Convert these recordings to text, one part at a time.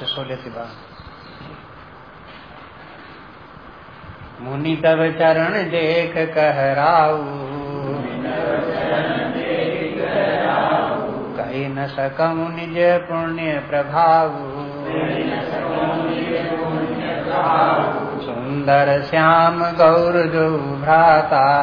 से मुनि तब चरण देख कहराऊ। कही न सकम निज पुण्य प्रभाव सुंदर श्याम गौर जो भ्राता।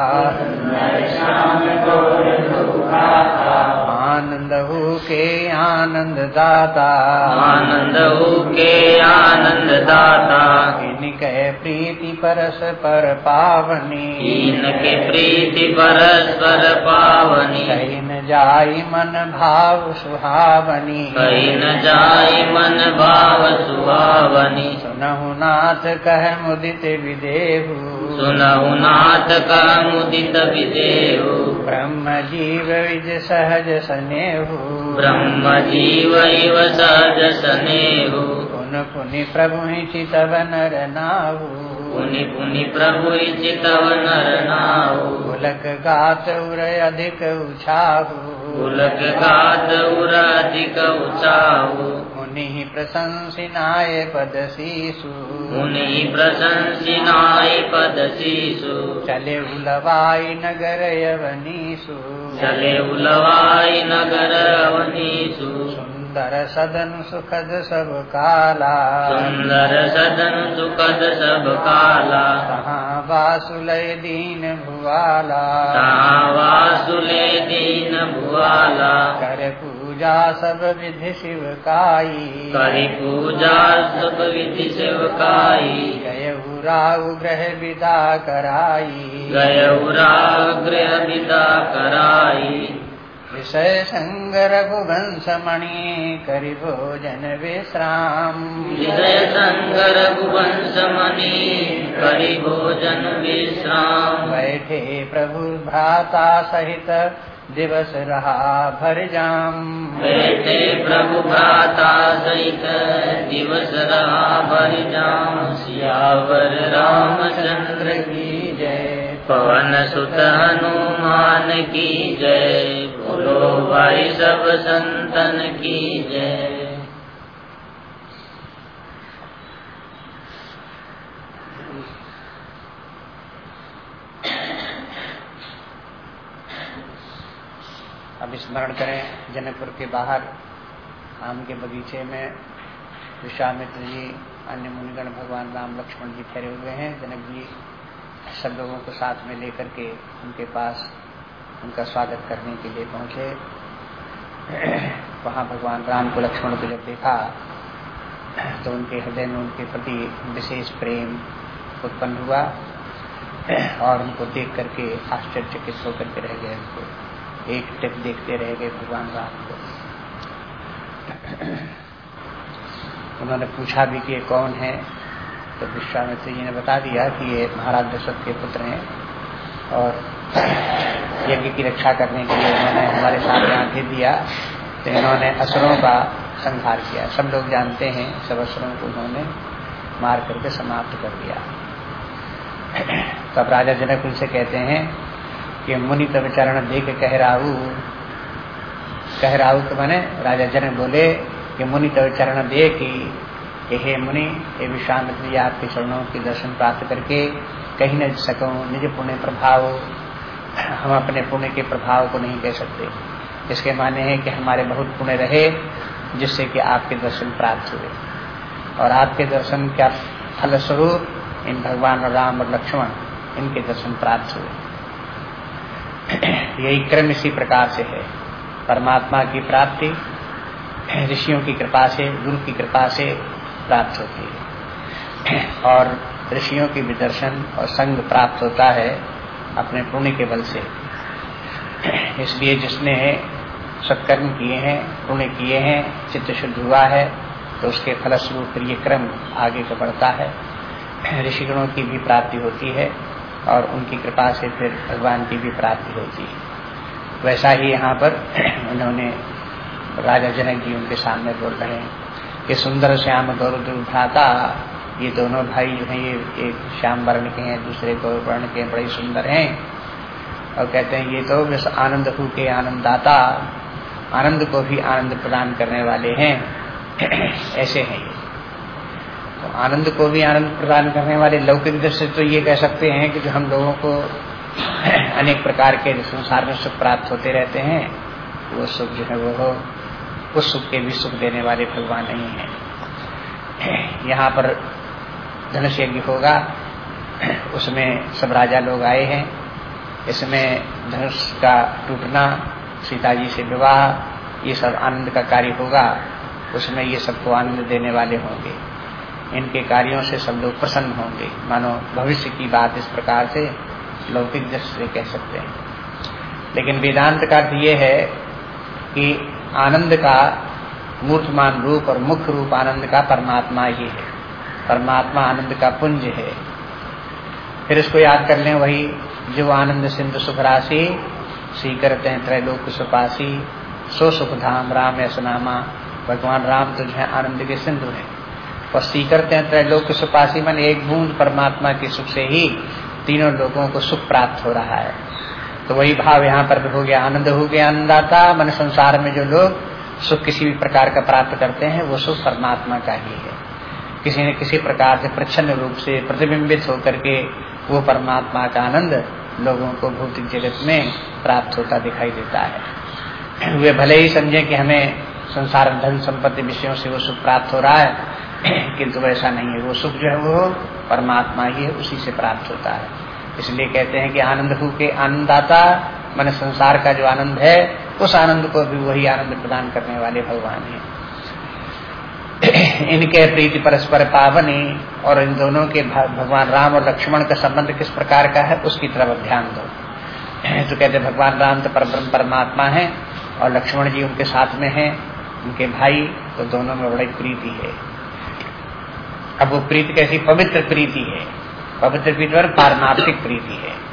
आनंद हो के आनंद दाता आनंद हो के आनंद दाता इनके प्रीति परस पर पावनी। इनके प्रीति परस्पर पावनी। कहीं न जाई मन भाव सुहावनी। कहीं न जाय मन भाव सुहावनी। सुनहु नाथ कह मुदित विदेहु। सुनहु नाथ का मुदित विदेहु ब्रह्म जीव विज सहज सनेहु ब्रह्म जीव इव सहज सनेहु पुन पुनि प्रभु चितव नर नाहु पुनि पुनि प्रभु चितव नर नाहु पुलक गात उर अधिक उछाहु पुलक गात उर अधिक उचाहु मुनि प्रशंसिनाय पद शीसु मुनि प्रशंसिनाय पद शीसु चले उलवाई नगर यवनीसु चले उलवाई नगर अवनीसु सुंदर सदन सुखद सब काला। सुंदर सदन सुखद सब काला। कहाँ वासुलय दीन भुआला वासुले दीन भुआला कर पूजा सब विधि शिव काई। करि पूजा सब विधि सेवकाई गय राहु ग्रह विदा कराई। गय गृह विदा कराई। विषय संग रघुवंश मणि करि भोजन विश्राम। विजय संगर रघुवंश मणि करि भोजन विश्राम। बैठे प्रभु भ्राता सहित दिवस रहा, भर जाम। बेटे प्रभु भ्राता सहित दिवस रहा, भर जाम। सियावर रामचंद्र की जय। पवन सुत हनुमान की जय। बोलो भाई सब संतन की जय। अब स्मरण करें, जनकपुर के बाहर, आम के बगीचे में विश्वामित्र जी, अन्य मुनिगण भगवान राम लक्ष्मण जी ठहरे हुए हैं। जनक जी सब लोगों को साथ में लेकर के उनके पास उनका स्वागत करने के लिए पहुँचे। वहाँ भगवान राम को लक्ष्मण को जब देखा तो उनके हृदय में उनके प्रति विशेष प्रेम उत्पन्न हुआ और उनको देख करके आश्चर्यचकित होकर के रह गए उनको। एक टिप देखते रह गए भगवान राम को। उन्होंने पूछा भी कि ये कौन है? तो विश्वामित्र जी ने बता दिया कि ये महाराज दशरथ के पुत्र हैं और यज्ञ की रक्षा करने के लिए उन्होंने हमारे साथ यहाँ भेज दिया तो इन्होंने असुरों का संहार किया। सब लोग जानते हैं, सब असुरों को उन्होंने मार करके समाप्त कर दिया। तब राजा जनक उनसे कहते हैं कि मुनि तब चरण देख कह राहु। कह राहु तो मैंने राजा जनक बोले कि मुनि तब चरण दे कि हे मुनि, हे विश्वामित्र जी आपके चरणों के दर्शन प्राप्त करके कहीं न सकूँ, निज पुण्य प्रभाव, हम अपने पुण्य के प्रभाव को नहीं कह सकते। इसके माने हैं कि हमारे बहुत पुण्य रहे, जिससे कि आपके दर्शन प्राप्त हुए। और आपके दर्शन क्या फलस्वरूप? इन भगवान राम और लक्ष्मण, इनके दर्शन प्राप्त हुए। यही क्रम इसी प्रकार से है। परमात्मा की प्राप्ति, ऋषियों की कृपा से, गुरु की कृपा से प्राप्त होती है। और ऋषियों की भी दर्शन और संग प्राप्त होता है अपने पुण्य के बल से। इसलिए जिसने सत्कर्म किए हैं, पुण्य किए हैं, चित्त शुद्ध हुआ है तो उसके फलस्वरूप ये क्रम आगे को बढ़ता है। ऋषिगणों की भी प्राप्ति होती है। और उनकी कृपा से फिर भगवान की भी प्राप्ति होती है। वैसा ही यहाँ पर उन्होंने राजा जनक जी उनके सामने बोल रहे हैं कि सुंदर श्याम गौरव भ्राता ये दोनों भाई जो हैं, ये एक श्याम वर्ण के हैं, दूसरे गौर वर्ण के बड़े सुंदर हैं। और कहते हैं, ये तो बस आनंद हु के आनंददाता आनंद को भी आनंद प्रदान करने वाले हैं। ऐसे हैं ये। तो आनंद को भी आनंद प्रदान करने वाले लौकिक दृष्टि तो ये कह सकते हैं कि जो हम लोगों को अनेक प्रकार के संसार में सुख प्राप्त होते रहते हैं, वो सुख जो है वो उस सुख के भी सुख देने वाले भगवान नहीं है। यहाँ पर धनुष यज्ञ होगा, उसमें सब राजा लोग आए हैं। इसमें धनुष का टूटना, सीता जी से विवाह, ये सब आनंद का कार्य होगा, उसमें ये सबको आनंद देने वाले होंगे। इनके कार्यों से सब लोग प्रसन्न होंगे। मानो भविष्य की बात इस प्रकार से लौकिक दृष्टि से कह सकते हैं। लेकिन वेदांत का अर्थ ये है कि आनंद का मूर्तमान रूप और मुख्य रूप आनंद का परमात्मा ही है। परमात्मा आनंद का पुंज है। फिर इसको याद कर लें वही जो आनंद सिंधु सुख राशि सी करते हैं त्रैलोक सुपासी, सो सुख धाम राम यसनामा भगवान राम तो है आनंद के सिंधु है। और सी करते हैं, त्रैलोक सुपासी मन एक बूंद परमात्मा के सुख से ही तीनों लोगों को सुख प्राप्त हो रहा है। तो वही भाव यहाँ पर भी हो गया, आनंद हो गया आनंदाता मन संसार में जो लोग सुख किसी भी प्रकार का प्राप्त करते हैं, वो सुख परमात्मा का ही है। किसी न किसी प्रकार से प्रच्छन्न रूप से प्रतिबिंबित होकर के वो परमात्मा का आनंद लोगों को भौतिक जगत में प्राप्त होता दिखाई देता है। वे भले ही समझे कि हमें संसार धन संपत्ति विषयों से वो सुख प्राप्त हो रहा है किंतु वैसा नहीं है। वो सुख जो है वो परमात्मा ही है, उसी से प्राप्त होता है। इसलिए कहते हैं कि आनंद हु के आनंदाता, मन संसार का जो आनंद है, उस आनंद को भी वही आनंद प्रदान करने वाले भगवान है। इनके प्रीति परस्पर पावनी और इन दोनों के भगवान राम और लक्ष्मण का संबंध किस प्रकार का है, उसकी तरफ़ ध्यान दो। तो कहते भगवान राम तो परब्रह्म, परमात्मा है और लक्ष्मण जी उनके साथ में हैं, उनके भाई तो दोनों में बड़ी प्रीति है। अब वो प्रीति कैसी? पवित्र प्रीति है। पवित्र प्रीति और पारमार्थिक प्रीति है।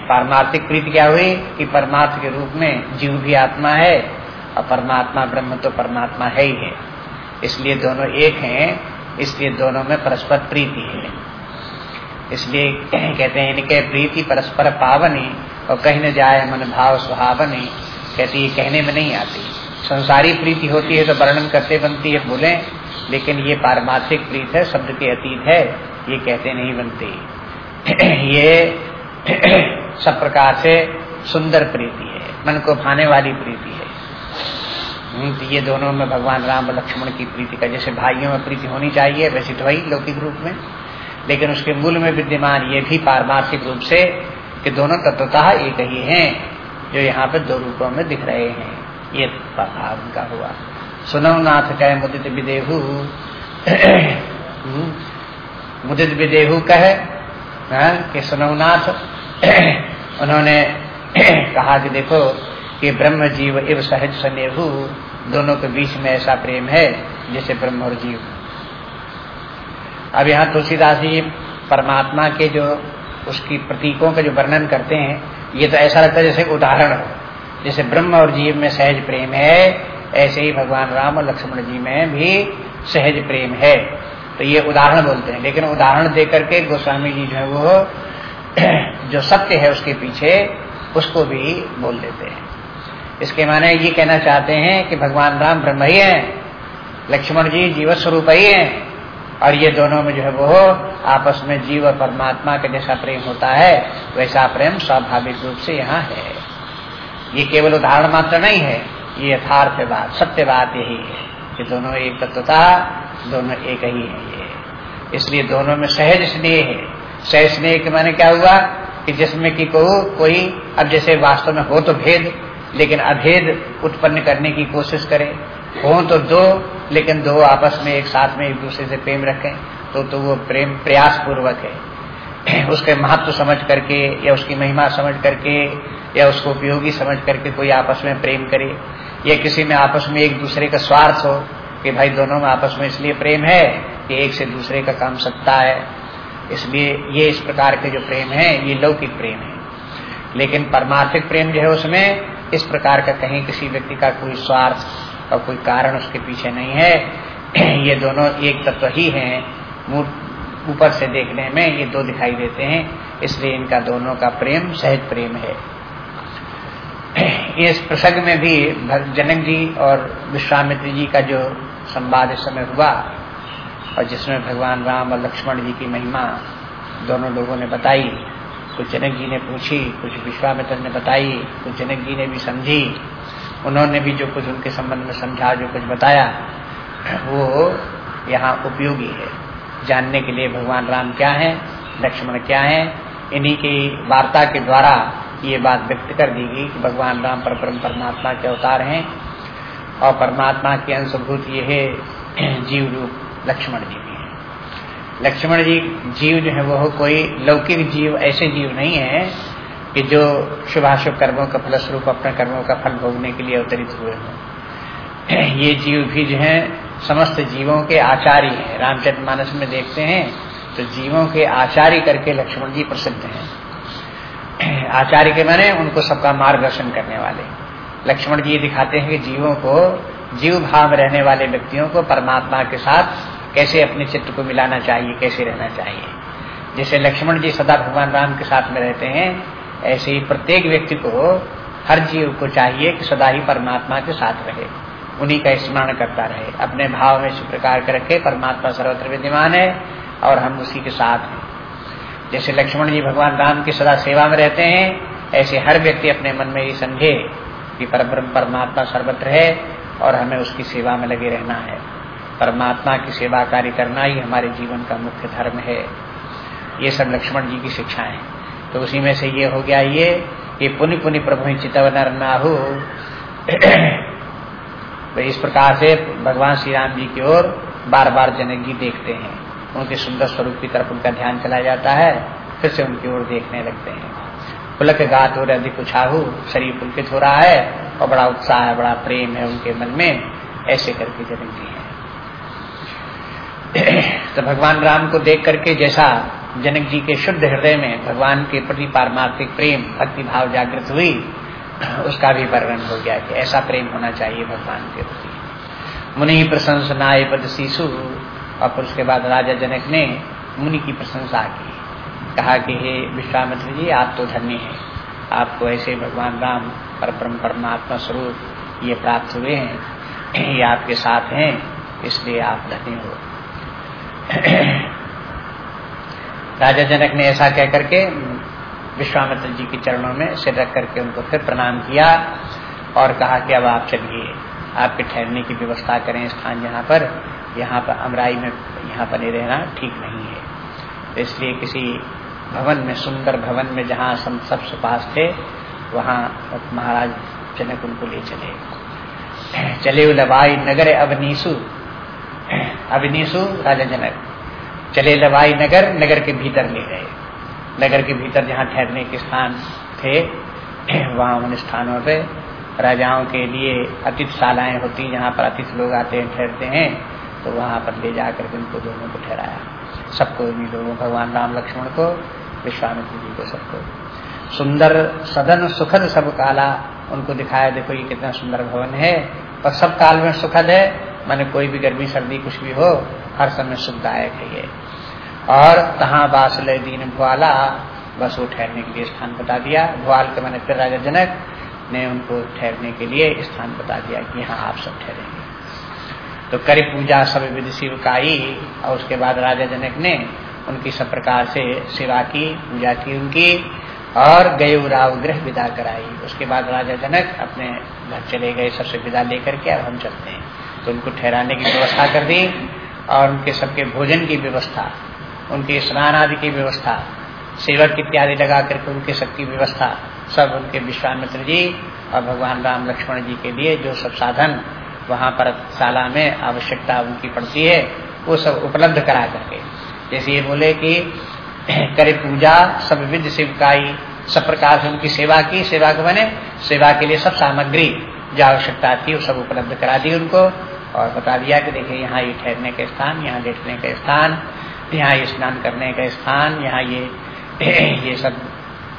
पारमार्थिक प्रीति क्या हुई? कि परमार्थ के रूप में जीव भी आत्मा है, और परमात्मा ब्रह्म तो परमात्मा है ही है। इसलिए दोनों एक हैं, इसलिए दोनों में परस्पर प्रीति है। इसलिए कहते हैं, इनके प्रीति परस्पर पावनी, और कहीं न जाए मन भाव सुहावनी, कहती है कहने में नहीं आती। संसारी प्रीति होती है तो वर्णन करते बनती है, बोले। लेकिन ये पारमार्थिक प्रीत है शब्द के अतीत है ये कहते नहीं बनते। ये सब प्रकार से सुंदर प्रीति है मन को भाने वाली प्रीति है। हम्म, तो ये दोनों में भगवान राम और लक्ष्मण की प्रीति का जैसे भाइयों में प्रीति होनी चाहिए वैसे तो वही लौकिक रूप में। लेकिन उसके मूल में विद्यमान ये भी पारमार्थिक रूप से कि दोनों तत्वतः एक ही हैं जो यहाँ पे दो रूपों में दिख रहे हैं। ये उनका हुआ। सुनो नाथ कह मुदित विदेहु। मुदित विदेहु कहे हाँ, कि सुनो नाथ उन्होंने कहा कि देखो कि ब्रह्म जीव इव सहज सनेहु दोनों के बीच में ऐसा प्रेम है जैसे ब्रह्म और जीव। अब यहाँ तुलसीदास जी परमात्मा के जो उसकी प्रतीकों का जो वर्णन करते हैं ये तो ऐसा लगता है जैसे उदाहरण हो जैसे ब्रह्म और जीव में सहज प्रेम है ऐसे ही भगवान राम और लक्ष्मण जी में भी सहज प्रेम है। तो ये उदाहरण बोलते हैं। लेकिन उदाहरण देकर के गोस्वामी जी जो है वो, जो सत्य है उसके पीछे, उसको भी बोल देते हैं। इसके माने ये कहना चाहते हैं कि भगवान राम ब्रह्म ही है लक्ष्मण जी जीव स्वरूप ही है, और ये दोनों में जो है वो आपस में जीव और परमात्मा के जैसा प्रेम होता है, वैसा प्रेम स्वाभाविक रूप से यहाँ है। ये केवल उदाहरण मात्र नहीं है ये यथार्थ बात सत्य बात यही है कि दोनों एक तत्वता दोनों एक ही है ये। इसलिए दोनों में सहज स्नेह है। सहज स्नेह के माने क्या हुआ कि जिसमें कि को, कोई, अब जैसे वास्तव में हो तो भेद, लेकिन अभेद उत्पन्न करने की कोशिश करे। हो तो दो, लेकिन दो आपस में एक साथ में एक दूसरे से प्रेम रखें तो तो वो प्रेम प्रयास पूर्वक है। उसके महत्व समझ करके या उसकी महिमा समझ करके या उसको उपयोगी समझ करके कोई आपस में प्रेम करे। या किसी में आपस में एक दूसरे का स्वार्थ हो कि भाई दोनों में आपस में इसलिए प्रेम है कि एक से दूसरे का काम सकता है। इसलिए ये इस प्रकार के जो प्रेम है, ये लौकिक प्रेम है। लेकिन परमार्थिक प्रेम जो है उसमें इस प्रकार का कहीं किसी व्यक्ति का कोई स्वार्थ और कोई कारण उसके पीछे नहीं है। ये दोनों एक तत्व ही हैं। ऊपर से देखने में ये दो दिखाई देते हैं, इसलिए इनका दोनों का प्रेम, सहज प्रेम है। इस प्रसंग में भी जनक जी और विश्वामित्र जी का जो संवाद इस समय हुआ, और जिसमें भगवान राम और लक्ष्मण जी की महिमा दोनों लोगों ने बताई, कुछ जनक जी ने पूछी, कुछ विश्वामित्र ने बताई, कुछ जनक जी ने भी समझी। उन्होंने भी जो कुछ उनके संबंध में समझा, जो कुछ बताया, वो यहाँ उपयोगी है। जानने के लिए भगवान राम क्या है, लक्ष्मण क्या है, इन्हीं की वार्ता के द्वारा ये बात व्यक्त कर दी गई कि भगवान राम पर परम परमात्मा के अवतार हैं और परमात्मा की अंशभूत ये है, जीव रूप लक्ष्मण जी भी है लक्ष्मण जी जीव जो है वो कोई लौकिक जीव, ऐसे जीव नहीं है कि जो शुभाशुभ कर्मों का फलस्वरूप अपने कर्मों का फल भोगने के लिए अवतरित हुए हों। ये जीव भी जो है, समस्त जीवों के आचार्य हैं। रामचरित मानस में देखते हैं तो जीवों के आचार्य करके लक्ष्मण जी प्रसिद्ध हैं। आचार्य के माने उनको सबका मार्गदर्शन करने वाले। लक्ष्मण जी दिखाते हैं कि जीवों को, जीव भाव रहने वाले व्यक्तियों को परमात्मा के साथ कैसे अपने चित्र को मिलाना चाहिए, कैसे रहना चाहिए। जैसे लक्ष्मण जी सदा भगवान राम के साथ में रहते हैं, ऐसे ही प्रत्येक व्यक्ति को हर जीव को चाहिए कि सदा ही परमात्मा के साथ रहे, उन्हीं का स्मरण करता रहे, अपने भाव में इस प्रकार के रखे, परमात्मा सर्वत्र विद्यमान है और हम उसी के साथ हैं। जैसे लक्ष्मण जी भगवान राम की सदा सेवा में रहते हैं, ऐसे हर व्यक्ति अपने मन में ये समझे कि परब्रह्म परमात्मा सर्वत्र है और हमें उसकी सेवा में लगे रहना है। परमात्मा की सेवा कार्य करना ही हमारे जीवन का मुख्य धर्म है। ये सब लक्ष्मण जी की शिक्षाएँ तो उसी में से ये हो गया ये कि पुनि पुनि प्रभु चितव नर नाहु तो इस प्रकार से भगवान श्री राम जी की ओर बार बार जनक जी देखते हैं। उनके सुंदर स्वरूप की तरफ़ उनका ध्यान चला जाता है, फिर से उनकी ओर देखने लगते हैं। पुलक गात हो रहे, अधिक उछाहू, शरीर पुलकित हो रहा है, और बड़ा उत्साह है, बड़ा प्रेम है उनके मन में, ऐसे करके जनक जी है। तो भगवान राम को देख करके जैसा जनक जी के शुद्ध हृदय में भगवान के प्रति पारमार्थिक प्रेम, भक्ति भाव जागृत हुई, उसका भी वर्णन हो गया कि ऐसा प्रेम होना चाहिए भगवान के प्रति। मुनि प्रशंसनाए पद शिशु और फिर उसके बाद राजा जनक ने मुनि की प्रशंसा की। कहा कि, हे विश्वामित्र जी, आप तो धन्य हैं। आपको ऐसे भगवान राम पर परम परमात्मा स्वरूप ये प्राप्त हुए हैं। ये आपके साथ हैं, इसलिए आप धन्य हो। राजा जनक ने ऐसा कह करके विश्वामित्र जी के चरणों में सिर रख करके उनको फिर प्रणाम किया और कहा कि अब आप चलिए, आपके ठहरने की व्यवस्था करें स्थान यहाँ पर। यहाँ पर अमराई में यहाँ नहीं रहना ठीक नहीं है। इसलिए किसी भवन में, सुंदर भवन में जहाँ सब सुपास थे, वहाँ महाराज जनक उनको ले चले। चले लवाई नगर अवनीसु अवनीसु राजा जनक। चले लवाई नगर नगर के भीतर ले गए। नगर के भीतर जहाँ ठहरने के स्थान थे, वहाँ उन स्थानों पे राजाओं के लिए अतिथिशालाएँ होती, जहाँ पर अतिथि लोग आते हैं, ठहरते हैं। तो वहाँ पर ले जाकर के उनको दोनों को ठहराया। सबको इन लोगों, भगवान राम, लक्ष्मण को, विश्वामित्र जी को सबको। सुंदर सदन, सुखद सब काला उनको दिखाया, देखो ये कितना सुंदर भवन है। और सब काल में सुखद है, मैंने कोई भी गर्मी, सर्दी, कुछ भी हो, हर समय सुखदायक है ये। और कहा बास ले दीन भुआला बस वो ठहरने के लिए स्थान बता दिया। भुआल के मैंने फिर राजा जनक ने उनको ठहरने के लिए स्थान बता दिया कि हाँ आप सब ठहरेंगे। तो करी पूजा सब विधि शिवकाई और उसके बाद राजा जनक ने उनकी सब प्रकार से सेवा की, पूजा की उनकी, और गए राव गृह विदा कराई। उसके बाद राजा जनक अपने घर चले गए, सबसे विदा लेकर के अब हम चलते हैं। तो उनको ठहराने की व्यवस्था कर दी, और उनके सबके भोजन की व्यवस्था, उनके स्नान आदि की व्यवस्था, सेवक इत्यादि लगा करके उनके सबकी व्यवस्था, सब उनके विश्वामित्र जी और भगवान राम लक्ष्मण जी के लिए जो सब साधन वहाँ पर शाला में आवश्यकता उनकी पड़ती है, वो सब उपलब्ध करा करके। जैसे ये बोले कि, करे पूजा, सब विध शिवकाई सब प्रकार से उनकी सेवा की, सेवा को बने सेवा के लिए सब सामग्री, जो आवश्यकता थी, वो सब उपलब्ध करा दी उनको। और बता दिया कि देखिए, यहाँ ये ठहरने का स्थान, यहाँ लेटने का स्थान, यहाँ ये स्नान करने का स्थान, यहाँ ये ये सब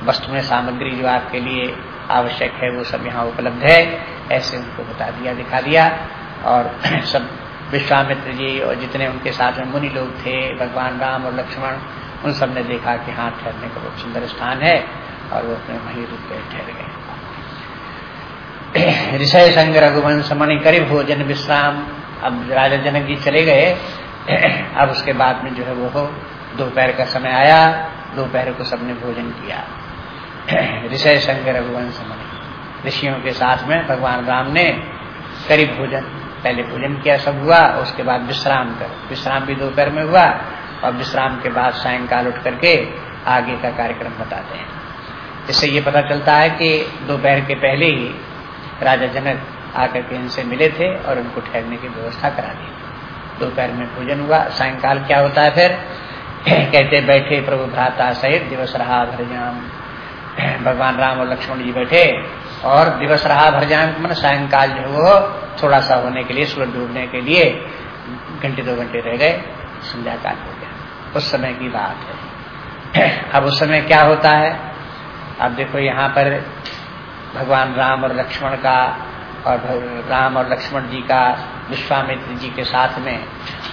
वस्तुएँ, सामग्री जो आपके लिए आवश्यक है, वो सब यहाँ उपलब्ध है। ऐसे उनको बता दिया, दिखा दिया। और सब विश्वामित्र जी और जितने उनके साथ में मुनि लोग थे, भगवान राम और लक्ष्मण, उन सबने देखा कि हाथ ठहरने का बहुत सुंदर स्थान है और वो अपने वहीं रुक गए ठहर गए। ऋषय संग रघुवंश मणि करी भोजन विश्राम। अब राजा जनक जी चले गए। अब उसके बाद में जो है वो दोपहर का समय आया। दोपहर को सबने भोजन किया। ऋषय संग रघुवंश मणि। ऋषियों के साथ में भगवान राम ने करीब भोजन। पहले भोजन किया, सब हुआ, उसके बाद विश्राम कर। विश्राम भी दोपहर में हुआ, और विश्राम के बाद सायंकाल उठ करके आगे का कार्यक्रम बताते हैं। इससे ये पता चलता है कि दोपहर के पहले ही राजा जनक आकर के इनसे मिले थे और उनको ठहरने की व्यवस्था करा दी। दोपहर में भोजन हुआ, सायंकाल क्या होता है फिर? कहते, बैठे प्रभु भ्राता सहित दिवस रहा भरजाम भगवान राम और लक्ष्मण जी बैठे और दिवस रहा भरजाम मन सायंकाल जो वो थोड़ा सा होने के लिए सूरज डूबने के लिए घंटे, दो घंटे रह गए, संध्या काल हो गया। उस समय की बात है। अब उस समय क्या होता है? अब देखो यहाँ पर भगवान राम और लक्ष्मण का और राम और लक्ष्मण जी का, विश्वामित्र जी के साथ में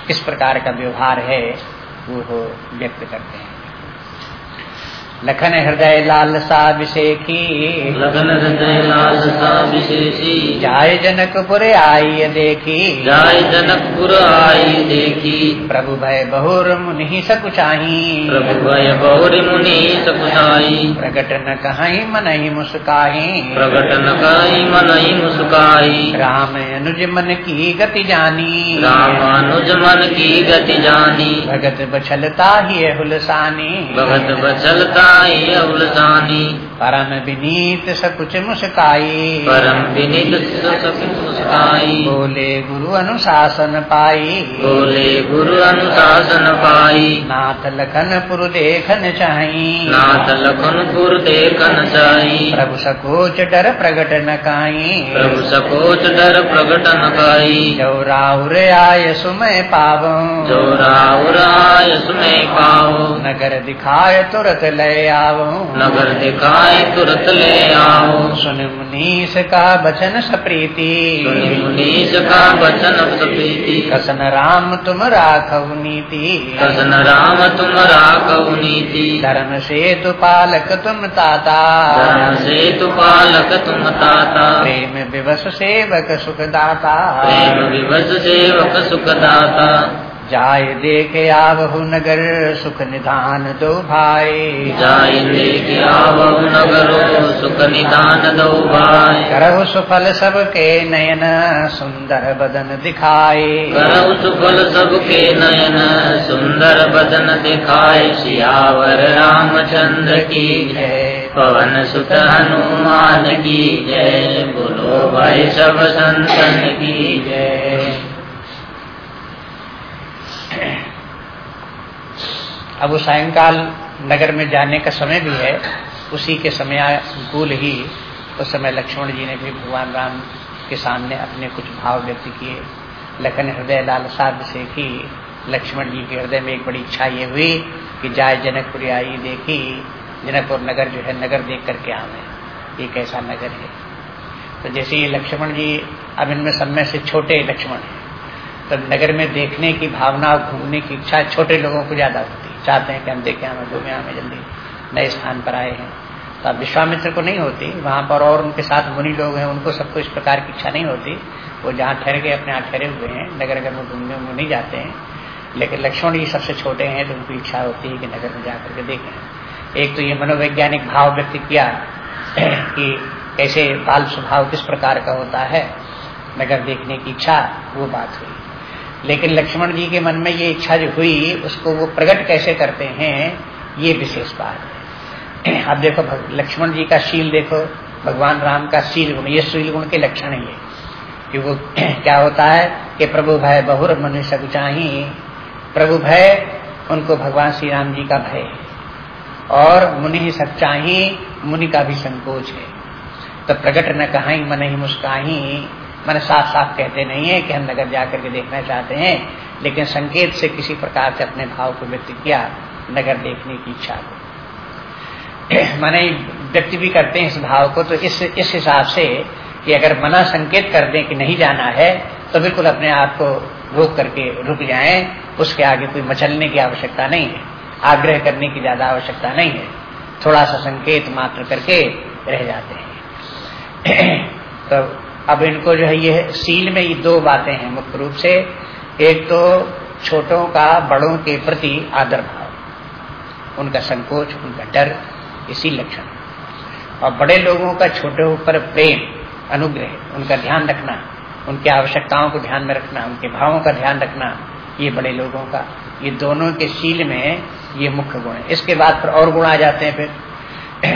किस प्रकार का व्यवहार है, वो व्यक्त करते हैं। लखन हृदय लाल सा विशेखी। लखन हृदय लाल सा विशेषी जाय जनकपुर आई देखी। जाय जनकपुर आई देखी। प्रभु भय बहुर मुनि सकुचाही प्रभु भय बहुर मुनि सकुचाई प्रकट न कहीं मन ही मुस्काही। प्रकट न कहीं मन ही मुस्काई राम अनुज मन की गति जानी। राम अनुज मन की गति जानी। भगत बछलता ही हुलसानी भगत बचलता उलसानी परम विनीत सकुच मुस्काई परम विनित मुस्काई बोले गुरु अनुशासन पाई बोले गुरु अनुशासन पाई नाथ लखन पुर देखन चाही। नाथ लखनपुर देखन चाही। प्रभु सकोच डर प्रगट न काई प्रभु सकोच डर प्रगट न काई जो राउर आय सुमय पावो। जो राउर आय सुने पाओ नगर दिखाए तुरत ले आओ। नगर दिखाए तुरत ले आओ। सुन मुनीस का बचन सप्रीति। सुनि मुनीस का वचन सप्रीति। कसन राम तुम राखव नीति। कसन राम तुम राखव नीति। धर्म से तु पालक तुम ताता। धर्म से तु पालक तुम ताता। प्रेम विवश सेवक सुखदाता। प्रेम विवश सेवक सुखदाता। जाय देखे आवहु नगर सुख निधान दो भाई। जाय देख आवहु नगरो सुख निदान दो भाई। करहु सुफल सबके नयन सुंदर बदन दिखाए। करहु सुफल सबके नयन सुंदर बदन दिखाए। सियावर रामचंद्र की जय पवन सुत हनुमान की जय। बोलो भाई सब संतन की जय। अब वो सायंकाल नगर में जाने का समय भी है, उसी के समय अनुकूल ही उस समय लक्ष्मण जी ने भी भगवान राम के सामने अपने कुछ भाव व्यक्त किए। लखन हृदय लालसा से की लक्ष्मण जी के हृदय में एक बड़ी इच्छा ये हुई कि जाए जनकपुर आई देखी। जनकपुर नगर जो है, नगर देख करके आवे। ये कैसा नगर है। तो जैसे ये लक्ष्मण जी, अब इनमें में से छोटे लक्ष्मण है तो नगर में देखने की भावना और घूमने की इच्छा छोटे लोगों को ज़्यादा होती है चाहते हैं कि हम देखें, हमें घूमे, हमें जल्दी नए स्थान पर आए हैं। तो अब विश्वामित्र को नहीं होती, वहाँ पर और उनके साथ मुनि लोग हैं, उनको सबको इस प्रकार की इच्छा नहीं होती। वो जहाँ ठहर गए, अपने यहाँ ठहरे हुए हैं। नगर नगर में घूमने में नहीं जाते हैं, लेकिन लक्ष्मण जी सबसे छोटे हैं तो उनकी इच्छा होती है कि नगर में जाकर के देखें। एक तो ये मनोवैज्ञानिक भाव व्यक्त किया कि कैसे बाल स्वभाव किस प्रकार का होता है, नगर देखने की इच्छा, वो बात हुई। लेकिन लक्ष्मण जी के मन में ये इच्छा जो हुई, उसको वो प्रकट कैसे करते हैं, ये विशेष बात है। अब देखो लक्ष्मण जी का शील देखो, भगवान राम का शील गुण, ये शील गुण के लक्षण ही है कि वो क्या होता है कि प्रभु भय बहुर मनुष्य चाही प्रभु भय, उनको भगवान श्री राम जी का भय है। और मुनि ही सच्चाही, मुनि का भी संकोच है। तो प्रकट न कहा मन ही मुस्काही मैंने साफ़ साफ़ कहते नहीं है कि हम नगर जाकर के देखना चाहते हैं, लेकिन संकेत से किसी प्रकार से अपने भाव को व्यक्त किया, नगर देखने की इच्छा को। मैंने व्यक्ति भी करते हैं इस भाव को तो इस इस हिसाब से कि अगर मना संकेत कर दें कि नहीं जाना है तो बिल्कुल अपने आप को रोक करके रुक जाए, उसके आगे कोई मचलने की आवश्यकता नहीं है, आग्रह करने की ज़्यादा आवश्यकता नहीं है, थोड़ा सा संकेत मात्र करके रह जाते हैं। तो अब इनको जो है ये सील में ये दो बातें हैं, मुख्य रूप से। एक तो छोटों का बड़ों के प्रति आदर भाव, उनका संकोच, उनका डर, इसी लक्षण। और बड़े लोगों का छोटे ऊपर प्रेम, अनुग्रह, उनका ध्यान रखना, उनकी आवश्यकताओं को ध्यान में रखना, उनके भावों का ध्यान रखना, ये बड़े लोगों का, ये दोनों के शील में ये मुख्य गुण है। इसके बाद फिर और गुण आ जाते हैं फिर।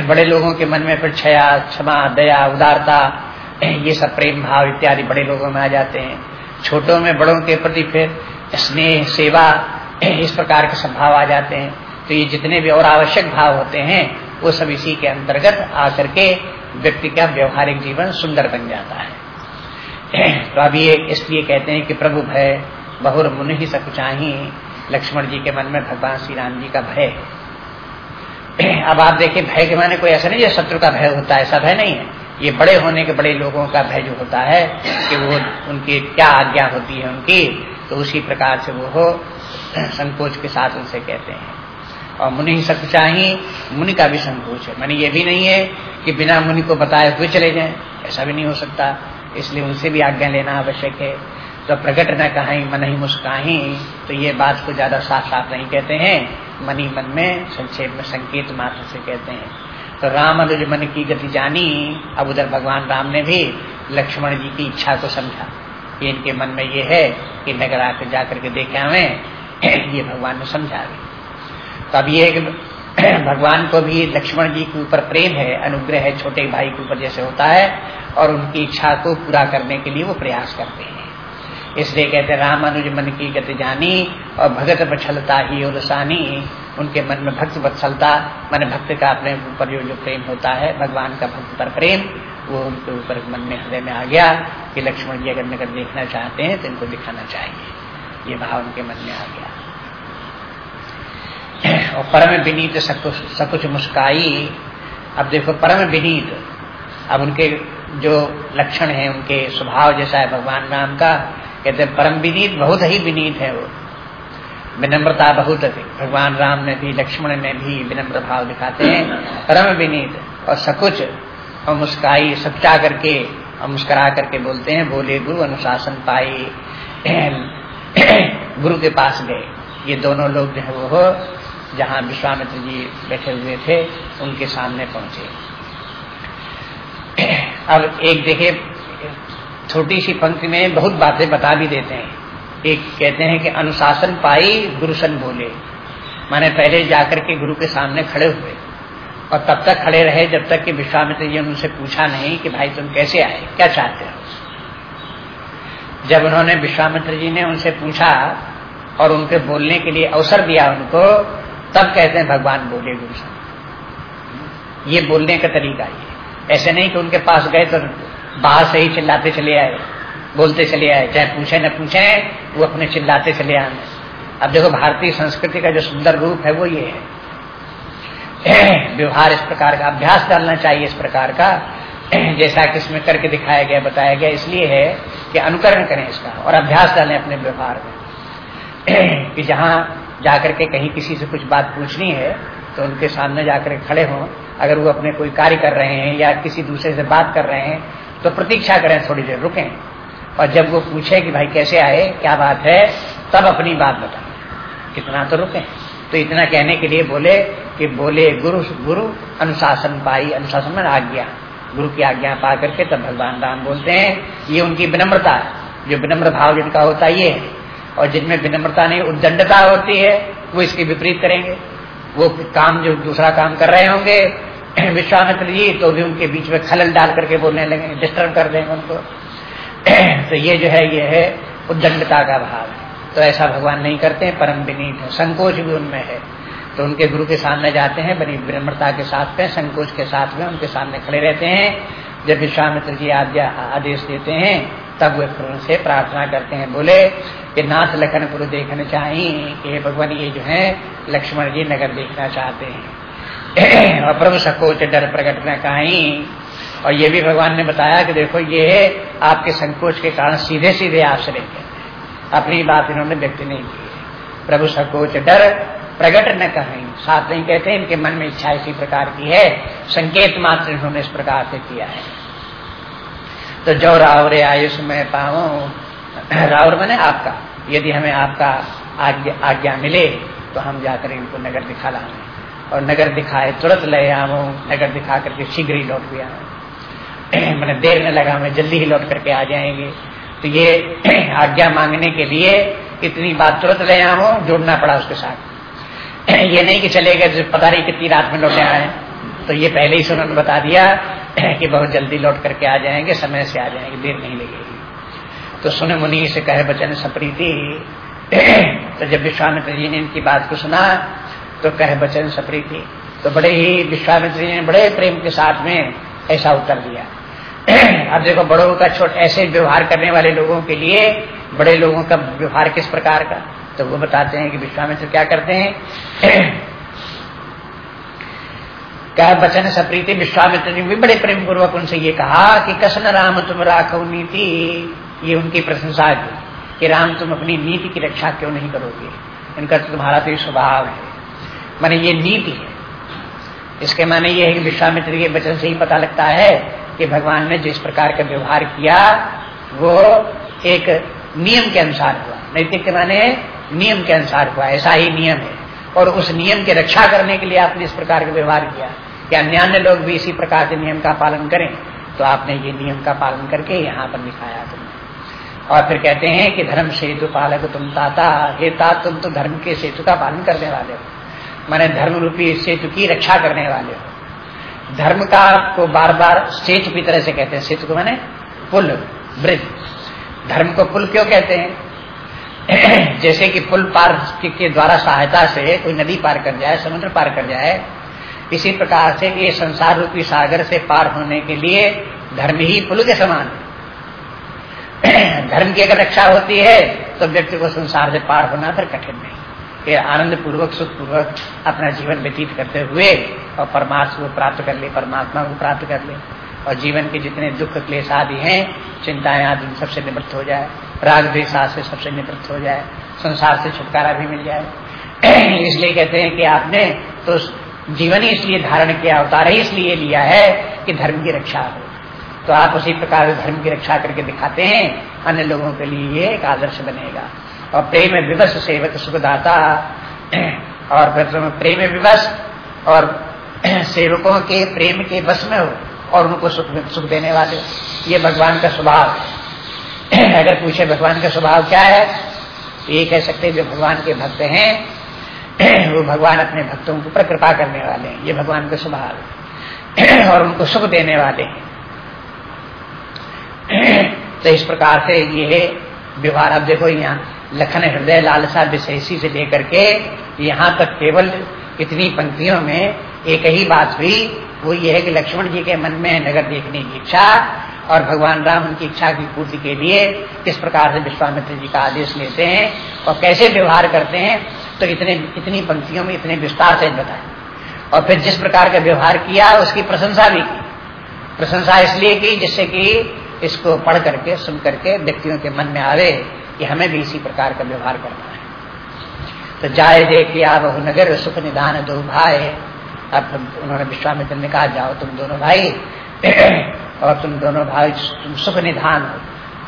बड़े लोगों के मन में फिर छया, क्षमा, दया, उदारता ये सब प्रेम भाव इत्यादि बड़े लोगों में आ जाते हैं। छोटों में बड़ों के प्रति फिर स्नेह, सेवा इस प्रकार के सब भाव आ जाते हैं। तो ये जितने भी और आवश्यक भाव होते हैं, वो सब इसी के अंतर्गत आकर के व्यक्ति का व्यवहारिक जीवन सुंदर बन जाता है। तो अभी इसलिए कहते हैं कि प्रभु भय, बहुर मुन ही सकुचाही, लक्ष्मण जी के मन में भगवान श्री राम जी का भय। अब आप देखिए, भय के माने कोई ऐसा नहीं है, शत्रु का भय होता है, ऐसा भय नहीं है। ये बड़े होने के बड़े लोगों का भय जो होता है कि वो उनकी क्या आज्ञा होती है उनकी तो उसी प्रकार से वो हो, संकोच के साथ उनसे कहते हैं। और मुनि ही सब चाही मुनि का भी संकोच है। मैंने ये भी नहीं है कि बिना मुनि को बताए हुए चले जाएँ, ऐसा भी नहीं हो सकता। इसलिए उनसे भी आज्ञा लेना आवश्यक है। तो प्रकट न कहीं, मन ही मुस्काही तो ये बात को ज़्यादा साफ़ साफ़ नहीं कहते हैं। मन ही मन में संक्षेप में संकेत मात्र से कहते हैं। तो राम अनुज मन की गति जानी, अब उधर भगवान राम ने भी लक्ष्मण जी की इच्छा को समझा। कि इनके मन में ये है कि नगर आकर जाकर के देखे हमें ये भगवान ने समझा तो अब ये भगवान को भी लक्ष्मण जी के ऊपर प्रेम है, अनुग्रह है, छोटे भाई के ऊपर जैसे होता है, और उनकी इच्छा को पूरा करने के लिए वो प्रयास करते हैं। इसलिए कहते राम अनुज मन की गति जानी, और भगत बछलता ही उलसानी उनके मन में भक्त बत्सलता मन भक्त का अपने ऊपर जो जो प्रेम होता है, भगवान का भक्त पर प्रेम, वो उनके ऊपर मन में, हृदय में आ गया कि लक्ष्मण जी अगर नगर देखना चाहते हैं तो इनको दिखाना चाहिए ये भाव उनके मन में आ गया। और परम विनीत सकुच मुस्काई। अब देखो, परम विनीत, अब उनके जो लक्षण है, उनके स्वभाव जैसा है भगवान राम का, कहते परम विनीत, बहुत ही विनीत है वो। विनम्रता बहुत अधिक। भगवान राम ने भी, लक्ष्मण ने भी विनम्र भाव दिखाते हैं। परम विनीत और सकुच और मुस्काई सच्चा करके और मुस्करा करके बोलते हैं, बोले, गुरु अनुशासन पाई गुरु के पास गए। ये दोनों लोग जो है वो जहाँ विश्वामित्र जी बैठे हुए थे, उनके सामने पहुँचे। अब एक देखे छोटी सी पंक्ति में बहुत बातें बता भी देते हैं। एक कहते हैं कि अनुशासन पाई गुरुसन बोले। माने पहले जाकर के गुरु के सामने खड़े हुए। और तब तक खड़े रहे जब तक कि विश्वामित्र जी ने उनसे पूछा नहीं कि भाई तुम कैसे आए, क्या चाहते हो? जब उन्होंने विश्वामित्र जी ने उनसे पूछा और उनके बोलने के लिए अवसर दिया उनको, तब कहते हैं, भगवान बोले गुरु ये बोलने का तरीका ये। ऐसे नहीं कि उनके पास गए तो बाहर से ही चिल्लाते चले आए। बोलते चले आए, चाहे पूछे न पूछे, वो अपने चिल्लाते चले आए। अब देखो, भारतीय संस्कृति का जो सुंदर रूप है, वो ये है। व्यवहार इस प्रकार का, अभ्यास डालना चाहिए इस प्रकार का। जैसा कि इसमें करके दिखाया गया, बताया गया, इसलिए है कि अनुकरण करें इसका और अभ्यास डालें अपने व्यवहार में। कि जहाँ जाकर के कहीं किसी से कुछ बात पूछनी है तो उनके सामने जाकर खड़े हों। अगर वो अपने कोई कार्य कर रहे हैं या किसी दूसरे से बात कर रहे हैं तो प्रतीक्षा करें थोड़ी देर, रुकें। और जब वो पूछे कि भाई कैसे आए, क्या बात है, तब अपनी बात बताएँ कितना तो रुके। तो इतना कहने के लिए बोले कि बोले, गुरु गुरु, अनुशासन पाई, अनुशासन में आज्ञा। गुरु की आज्ञा पा करके तब भगवान राम बोलते हैं, ये उनकी विनम्रता जो विनम्र भाव जिनका होता है, ये है। और जिनमें विनम्रता नहीं, उद्दंडता होती है, वो इसके विपरीत करेंगे। वो काम जो दूसरा काम कर रहे होंगे, विश्वामित्र जी तो भी उनके बीच में खलल डाल करके बोलने लगे डिस्टर्ब कर देंगे उनको। तो ये जो है, ये है उद्दंडता का भाव। है तो ऐसा भगवान नहीं करते हैं परम विनीत है। संकोच भी उनमें है। तो उनके गुरु के सामने जाते हैं, बड़ी विनम्रता के साथ में, संकोच के साथ में उनके सामने खड़े रहते हैं। जब विश्वामित्र जी आज्ञा, आदेश देते हैं, तब वे फिर उनसे प्रार्थना करते हैं। बोले कि नाथ लखन पुर देखना चाहिए कि भगवान, ये जो है, लक्ष्मण जी नगर देखना चाहते हैं। और प्रभु सकोच डर प्रकट न कहीं और ये भी भगवान ने बताया कि देखो ये आपके संकोच के कारण सीधे सीधे आश्रय है। अपनी बात इन्होंने व्यक्त नहीं की प्रभु संकोच डर प्रकट न कहें। साथ नहीं कहते इनके मन में इच्छा इसी प्रकार की है। संकेत मात्र इन्होंने इस प्रकार से किया है। तो जो रावरे आयुष में पाओ रावर बने आपका। यदि हमें आपका आज्ञा मिले तो हम जाकर इनको नगर दिखा लाएँगे। और नगर दिखाए तुरंत ले आओ नगर दिखा करके शीघ्र ही लौट गया मैंने देर न लगा, मैं जल्दी ही लौट करके आ जाएँगे। तो ये आज्ञा मांगने के लिए इतनी बात तुरंत ले आओ जोड़ना पड़ा उसके साथ। ये नहीं कि चले गए पता नहीं कितनी रात में लौटे आए। तो ये पहले ही सुनन बता दिया कि बहुत जल्दी लौट करके आ जाएँगे, समय से आ जाएँगे, देर नहीं लगेगी। तो सुने मुनि से कहे बचन सप्रीति तो जब विश्वामित्र जी ने इनकी बात को सुना तो कहे बचन सप्रीति तो बड़े ही विश्वामित्र जी ने बड़े प्रेम के साथ में ऐसा उत्तर दिया। अब देखो, बड़ों का छोट, ऐसे व्यवहार करने वाले लोगों के लिए, बड़े लोगों का व्यवहार किस प्रकार का? तो वो बताते हैं कि विश्वामित्र क्या करते हैं? क्या बचन सप्रीति विश्वामित्र ने भी बड़े प्रेम पूर्वक उनसे ये कहा कि कसन राम तुम राखो नीति। ये उनकी प्रशंसा की कि राम, तुम अपनी नीति की रक्षा क्यों नहीं करोगे? इनका तो तुम्हारा तो स्वभाव है। माने ये नीति है। इसके माने ये है कि विश्वामित्र के वचन से ही पता लगता है कि भगवान ने जिस प्रकार का व्यवहार किया, वो एक नियम के अनुसार हुआ। नैतिक माने नियम के अनुसार हुआ, ऐसा ही नियम है। और उस नियम की रक्षा करने के लिए आपने इस प्रकार का व्यवहार किया। कि अन्य अन्य लोग भी इसी प्रकार के नियम का पालन करें तो आपने ये नियम का पालन करके यहाँ पर दिखाया तुमने। और फिर कहते हैं कि धर्म सेतु पालक तुम ताता, हे ता तुम तो धर्म के सेतु का पालन करने वाले हो। मैंने धर्म रूपी सेतु की रक्षा करने वाले हो। धर्म का को बार बार सेतु की तरह से कहते हैं। सेतु को मैंने पुल, ब्रिज। धर्म को पुल क्यों कहते हैं? जैसे कि पुल पार के द्वारा सहायता से कोई नदी पार कर जाए, समुद्र पार कर जाए, इसी प्रकार से ये संसार रूपी सागर से पार होने के लिए धर्म ही पुल के समान धर्म की अगर रक्षा होती है तो व्यक्ति को संसार से पार होना फिर कठिन नहीं। ये आनंद पूर्वक सुख पूर्वक अपना जीवन व्यतीत करते हुए और परमात्मा को प्राप्त कर ले, परमात्मा को प्राप्त कर ले। और जीवन के जितने दुख, क्लेश आदि हैं, चिंताएँ आदि सबसे निवृत्त हो जाए। राग, द्वेषा से सबसे निवृत्त हो जाए। संसार से छुटकारा भी मिल जाए। इसलिए कहते हैं कि आपने तो जीवन ही इसलिए धारण किया, अवतार ही इसलिए लिया है कि धर्म की रक्षा हो। तो आप उसी प्रकार धर्म की रक्षा करके दिखाते हैं, अन्य लोगों के लिए ये एक आदर्श बनेगा। और प्रेम विवश सेवक सुखदाता। और फिर प्रेम विवश और सेवकों के प्रेम के बस में हो और उनको सुख सुख देने वाले ये भगवान का स्वभाव अगर पूछे भगवान का स्वभाव क्या है तो ये कह सकते जो भगवान के भक्त हैं, वो भगवान अपने भक्तों के ऊपर कृपा करने वाले हैं। ये भगवान का स्वभाव है। और उनको सुख देने वाले हैं। तो इस प्रकार से ये व्यवहार, अब देखो यहाँ। लखन हृदय लालसा विशेषी से लेकर के यहाँ तक केवल इतनी पंक्तियों में एक ही बात हुई। वो ये है कि लक्ष्मण जी के मन में नगर देखने की इच्छा और भगवान राम उनकी इच्छा की पूर्ति के लिए किस प्रकार से विश्वामित्र जी का आदेश लेते हैं और कैसे व्यवहार करते हैं तो इतने, इतनी पंक्तियों में इतने विस्तार से बताए। और फिर जिस प्रकार का व्यवहार किया, उसकी प्रशंसा भी की। प्रशंसा इसलिए की जिससे कि इसको पढ़ करके, सुन करके व्यक्तियों के मन में आवे कि हमें भी इसी प्रकार का व्यवहार करना है। तो जाए देखिए आप नगर सुख निधान दो भाई अब उन्होंने विश्वामित्र ने कहा, जाओ तुम दोनों भाई, और तुम दोनों भाई, तुम सुख निधान हो,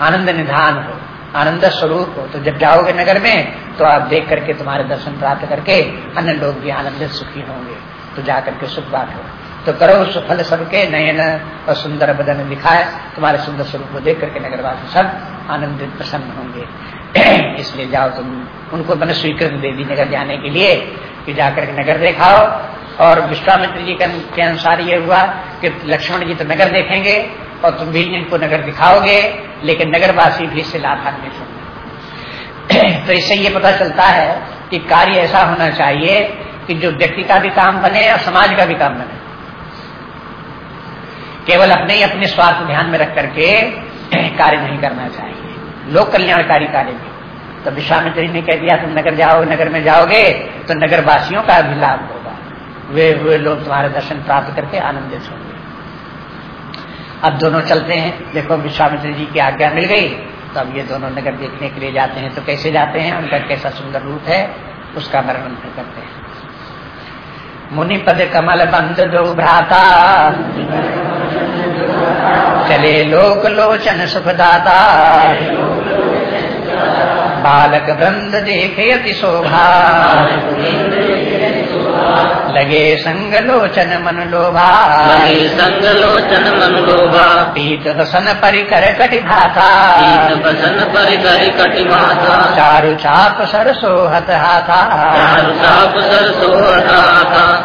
आनंद निधान हो, आनंद स्वरूप हो। तो जब जाओगे नगर में तो आप देख करके तुम्हारे दर्शन प्राप्त करके अन्य लोग भी आनंदित सुखी होंगे। तो जाकर के सुख बात हो तो करो, सुफल सबके नयन। और सुंदर बदन दिखाए तुम्हारे सुंदर स्वरूप को देख करके नगरवासी सब आनंदित प्रसन्न होंगे। इसलिए जाओ तुम, उनको मैंने स्वीकृत दे दी नगर जाने के लिए कि जाकर के नगर देखाओ। और विश्वामित्र जी के अनुसार ये हुआ कि लक्ष्मण जी तो नगर देखेंगे और तुम भी इनको नगर दिखाओगे, लेकिन नगरवासी भी इससे लाभान्वित होंगे तो इससे ये पता चलता है कि कार्य ऐसा होना चाहिए कि जो व्यक्ति का भी काम बने और समाज का भी काम बने। केवल अपने ही अपने स्वार्थ ध्यान में रख करके कार्य नहीं करना चाहिए। लोक कल्याणकारी कार्य भी। तो विश्वामित्र ने कह दिया, तुम नगर जाओ, नगर में जाओगे तो नगर वासियों का भी लाभ होगा। वे हुए लोग तुम्हारे दर्शन प्राप्त करके आनंदित होंगे अब दोनों चलते हैं। देखो, विश्वामित्र जी की आज्ञा मिल गई। तो अब ये दोनों नगर देखने के लिए जाते हैं। तो कैसे जाते हैं? उनका कैसा सुंदर रूप है, उसका वर्णन करते हैं। मुनि पद कमल बंद दो भ्राता। चले लोक लोचन सुखदाता। बालक वृंद देखे अति शोभा। लगे संग लोचन मन लोभा लगे संग लोचन मन लोभा पीत बसन परिकर कटि भाथा पीत बसन परिकर कटि भाथा चारु चाप सर सोहत हाथा चारु चाप सर सोहता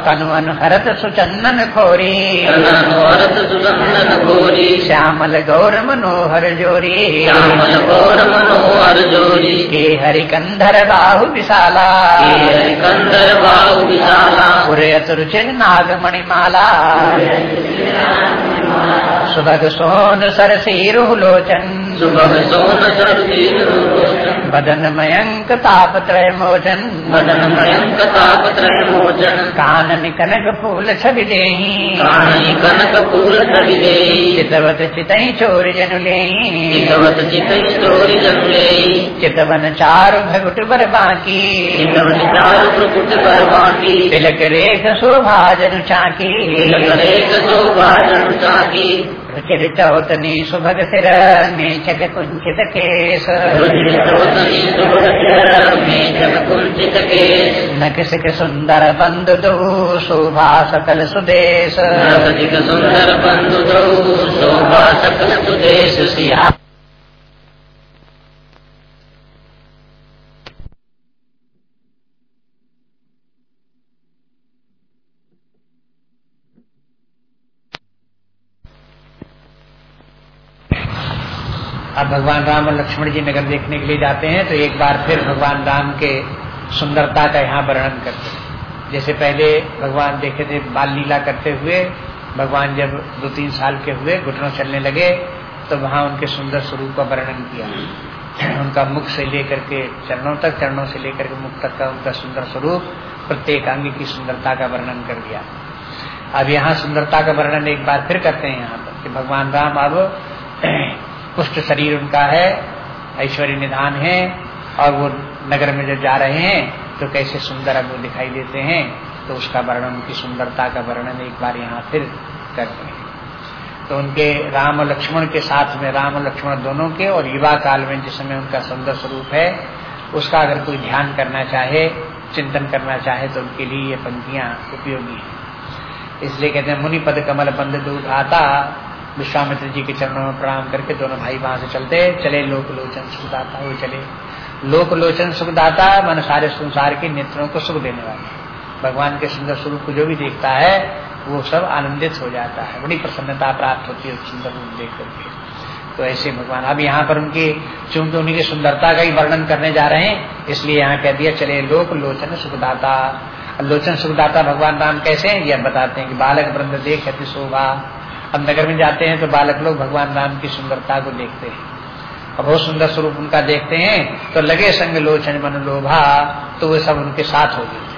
कनु अनुहरत सुचंदन खोरी। भरत सुगंधन घोरी श्यामल गौर मनोहर जोरी। श्यामल गौर मनोहर जोरी। के हरिकंधर बाहु विशाला। कंदर बाहु विशाला। पुरे अतुरुचिर नागमणि माला सुभग सोन सर सीरु लोचन सुबह सोन सरसीर बदन मयंक ताप त्रय मोचन मदन मयंक तापत्र मोचन कानन कनक फूल छवि देही कनक फूल छवि चितवत चितई चोर जन चितवत चित चोरी जनुले चितवन चारु भगुट बर बाकी चितवन चारु प्रकुट पर बाटी तिलक रेख शोभा जनु चाकी एक शोभा जनु चाकी रुचिर चौतनी सुभग सिर में चक कुंचित केश। कुंचित के नकसिक सुंदर बंधु दो, शोभा सकल सुदेश। नरपतिक सुंदर बंधु दो, शोभा सकल सुदेश भगवान राम और लक्ष्मण जी नगर देखने के लिए जाते हैं तो एक बार फिर भगवान राम के सुंदरता का यहाँ वर्णन करते हैं। जैसे पहले भगवान देखे थे बाल लीला करते हुए, भगवान जब दो तीन साल के हुए, घुटनों चलने लगे तो वहाँ उनके सुंदर स्वरूप का वर्णन किया। उनका मुख से लेकर के चरणों तक, चरणों से लेकर के मुख तक का उनका सुंदर स्वरूप, प्रत्येक अंग की सुंदरता का वर्णन कर दिया। अब यहाँ सुंदरता का वर्णन एक बार फिर करते हैं यहाँ पर, कि भगवान राम अब पुष्ट शरीर उनका है, ऐश्वर्य निधान है, और वो नगर में जब जा रहे हैं तो कैसे सुंदर अब दिखाई देते हैं तो उसका वर्णन, उनकी सुंदरता का वर्णन एक बार यहाँ फिर करते हैं। तो उनके राम और लक्ष्मण के साथ में, राम और लक्ष्मण दोनों के और युवा काल में जिस समय उनका सुंदर स्वरूप है, उसका अगर कोई ध्यान करना चाहे, चिंतन करना चाहे तो उनके लिए ये पंक्तियाँ उपयोगी है। इसलिए कहते हैं मुनि पद कमल बंद दूध आता विश्वामित्र जी के चरणों में प्रणाम करके दोनों भाई वहाँ से चलते चले लोक लोचन सुखदाता वो चले। लोक लोचन सुखदाता मन सारे संसार के नेत्रों को सुख देने वाले भगवान के सुंदर स्वरूप को जो भी देखता है, वो सब आनंदित हो जाता है। बड़ी प्रसन्नता प्राप्त होती है सुंदर रूप देख करके। तो ऐसे भगवान अब यहाँ पर उनकी चूँकि उन्हीं की सुंदरता का ही वर्णन करने जा रहे हैं। इसलिए यहाँ कह दिया, चले लोक लोचन सुखदाता। लोचन सुखदाता भगवान राम कैसे हैं? ये बताते हैं कि बालक वृंद देख अति शोभा। अब नगर में जाते हैं तो बालक लोग भगवान राम की सुंदरता को देखते हैं। और बहुत सुंदर स्वरूप उनका देखते हैं तो लगे संग लोचन मन लोभा तो वे सब उनके साथ हो गए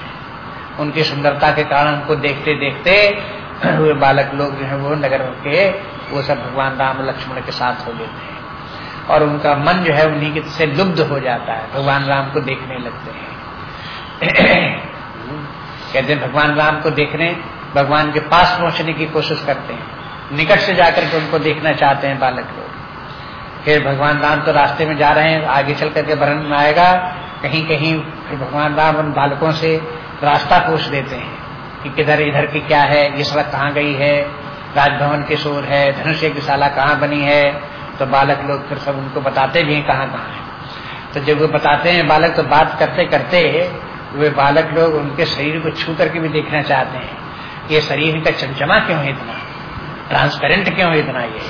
उनकी सुंदरता के कारण उनको देखते देखते वे बालक लोग जो है वो नगर के, वो सब भगवान राम लक्ष्मण के साथ हो लेते हैं। और उनका मन जो है उन्हीं से लुब्ध हो जाता है, भगवान राम को देखने लगते हैं। कहते हैं, भगवान राम को देखने, भगवान के पास पहुँचने की कोशिश करते हैं। निकट से जाकर के उनको देखना चाहते हैं बालक लोग। फिर भगवान राम तो रास्ते में जा रहे हैं, आगे चल करके वर्णन में आएगा कहीं कहीं फिर भगवान राम उन बालकों से रास्ता पूछ देते हैं कि किधर, इधर की क्या है, ये सड़क कहाँ गई है, राजभवन के शोर है, धनुष यज्ञशाला कहाँ बनी है? तो बालक लोग फिर सब उनको बताते भी हैं कहाँ कहाँ है। तो जब वो बताते हैं बालक तो बात करते करते वे बालक लोग उनके शरीर को छू करके भी देखना चाहते हैं, ये शरीर का चमचमा क्यों है इतना? ट्रांसपेरेंट क्यों इतना ये?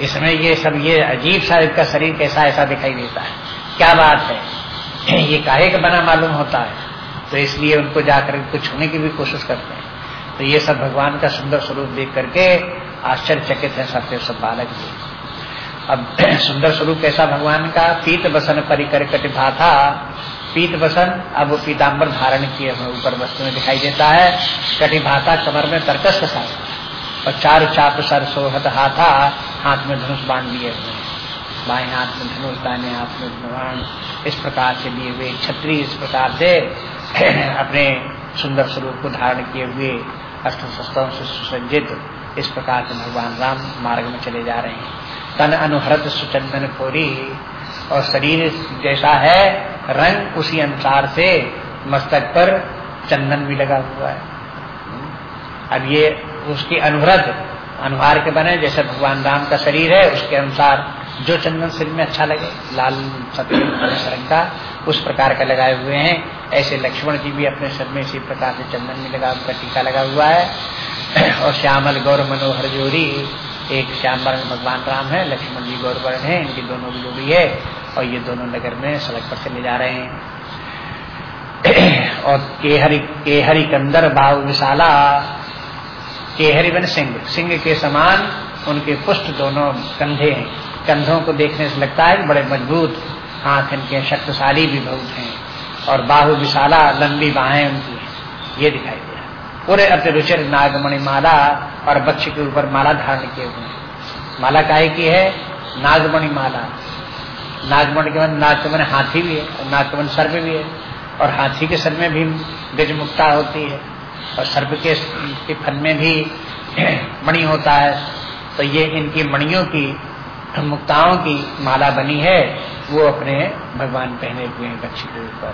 इसमें ये सब, ये अजीब सा इसका शरीर कैसा ऐसा दिखाई देता है। क्या बात है? ये काहे का बना मालूम होता है? तो इसलिए उनको जाकर कुछ छूने की भी कोशिश करते हैं। तो ये सब भगवान का सुंदर स्वरूप देख करके आश्चर्यचकित है सबके सब बालक जी अब सुंदर स्वरूप कैसा भगवान का? पीत बसन परिकर कटिभा था पीत बसन, अब वो पीताम्बर धारण किए ऊपर वस्तु में दिखाई देता है। कटिभाता कमर में तरकस कसा और चार चाप सर सोहत हाथा हाथ में धनुष बाँध लिए हुए। बाएँ हाथ में धनुष दाने हाथ में भगवान। इस प्रकार से लिए हुए छत्री, इस प्रकार से अपने सुंदर स्वरूप को धारण किए हुए अस्त्र शस्त्रों से सुसज्जित इस प्रकार से भगवान राम मार्ग में चले जा रहे हैं। तन अनुहरत सुचंदन खोरी और शरीर जैसा है, रंग उसी अनुसार से मस्तक पर चंदन भी लगा हुआ है। अब ये उसकी अनुव्रत अनुहार के बने, जैसे भगवान राम का शरीर है, उसके अनुसार जो चंदन शरीर में अच्छा लगे, लाल सफ़ेद का, उस प्रकार का लगाए हुए हैं। ऐसे लक्ष्मण जी भी अपने शरीर में इसी प्रकार से चंदन में लगा, उनका टीका लगा हुआ है। और श्यामल, गौर, मनोहर, जोड़ी, एक श्याम वर्ण भगवान राम है, लक्ष्मण जी, गौर, वर्ण है, इनकी दोनों की जोड़ी है। और ये दोनों नगर में सड़क पर चले जा रहे हैं। और केहरी केहरी कंदर भाव विशाला केहरी बन सिंह। सिंह के समान उनके पुष्ट दोनों कंधे हैं। कंधों को देखने से लगता है बड़े मज़बूत हाथ इनके शक्तिशाली भी बहुत हैं और बाहु विशाला, लंबी बाहें उनकी ये दिखाई दिया पूरे अति रुचिर नागमणि माला और बक्ष के ऊपर माला धारण किए हुए हैं। माला काहे की है? नागमणि माला। नागमणि के मन, नाग के मन हाथी भी है और नाग के मन सर्प भी है और हाथी के सर में भी गज मुक्ता होती है। और सर्प के, फन में भी मणि होता है तो ये इनकी मणियों की मुक्ताओं की माला बनी है वो अपने भगवान पहने हुए हैं बच्ची के ऊपर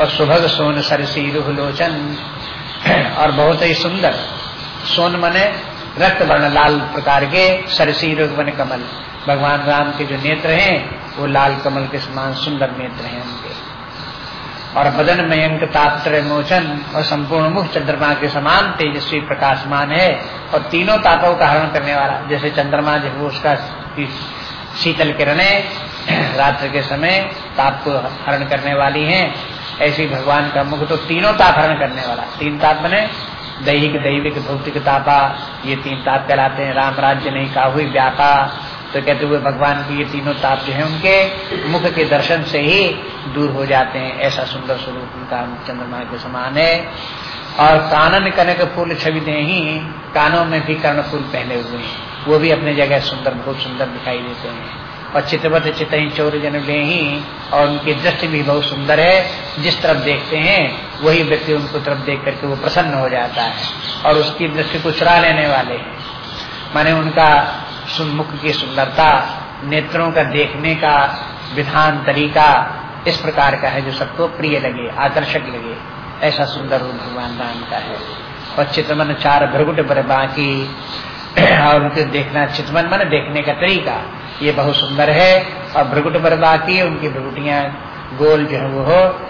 और सुभग सोन सरसी रुहलोचन और बहुत ही सुंदर सोन मने रक्त वर्ण लाल प्रकार के सरसी रुख बने कमल। भगवान राम के जो नेत्र हैं वो लाल कमल के समान सुंदर नेत्र हैं उनके। और बदन मयंक तात्र मोचन और संपूर्ण मुख चंद्रमा के समान तेजस्वी प्रकाशमान है और तीनों तापों का हरण करने वाला, जैसे चंद्रमा जब उसका शीतल किरणें रात्र के समय ताप को हरण करने वाली हैं। ऐसी भगवान का मुख तो तीनों ताप हरण करने वाला। तीन ताप बने, दैहिक, दैविक, भौतिक तापा, ये तीन ताप कहलाते हैं। राम राज्य नहीं का हुई, व्यापा तो कहते हुए भगवान की ये तीनों ताप जो है उनके मुख के दर्शन से ही दूर हो जाते हैं। ऐसा सुंदर स्वरूप उनका चंद्रमा के समान है। और कानन कनक फूल छवि दे ही, कानों में भी कर्ण फूल पहने हुए हैं। वो भी अपने जगह सुंदर, बहुत सुंदर दिखाई देते हैं। और चितवत चितही चोर जन ले ही, और उनकी दृष्टि भी बहुत सुंदर है। जिस तरफ़ देखते हैं, वही व्यक्ति उनको तरफ़ देख करके वो प्रसन्न हो जाता है और उसकी दृष्टि को चुरा लेने वाले हैं। माने उनका मुख की सुंदरता, नेत्रों का देखने का विधान, तरीका, इस प्रकार का है जो सबको प्रिय लगे, आकर्षक लगे। ऐसा सुंदर रूप भगवान राम का है। और चितमन चार भ्रगुट पर बाकी, और उनके देखना चितमन मन देखने का तरीका, ये बहुत सुंदर है। और भ्रगुट बर बाकी, उनकी भ्रगुटिया गोल जो है वो हो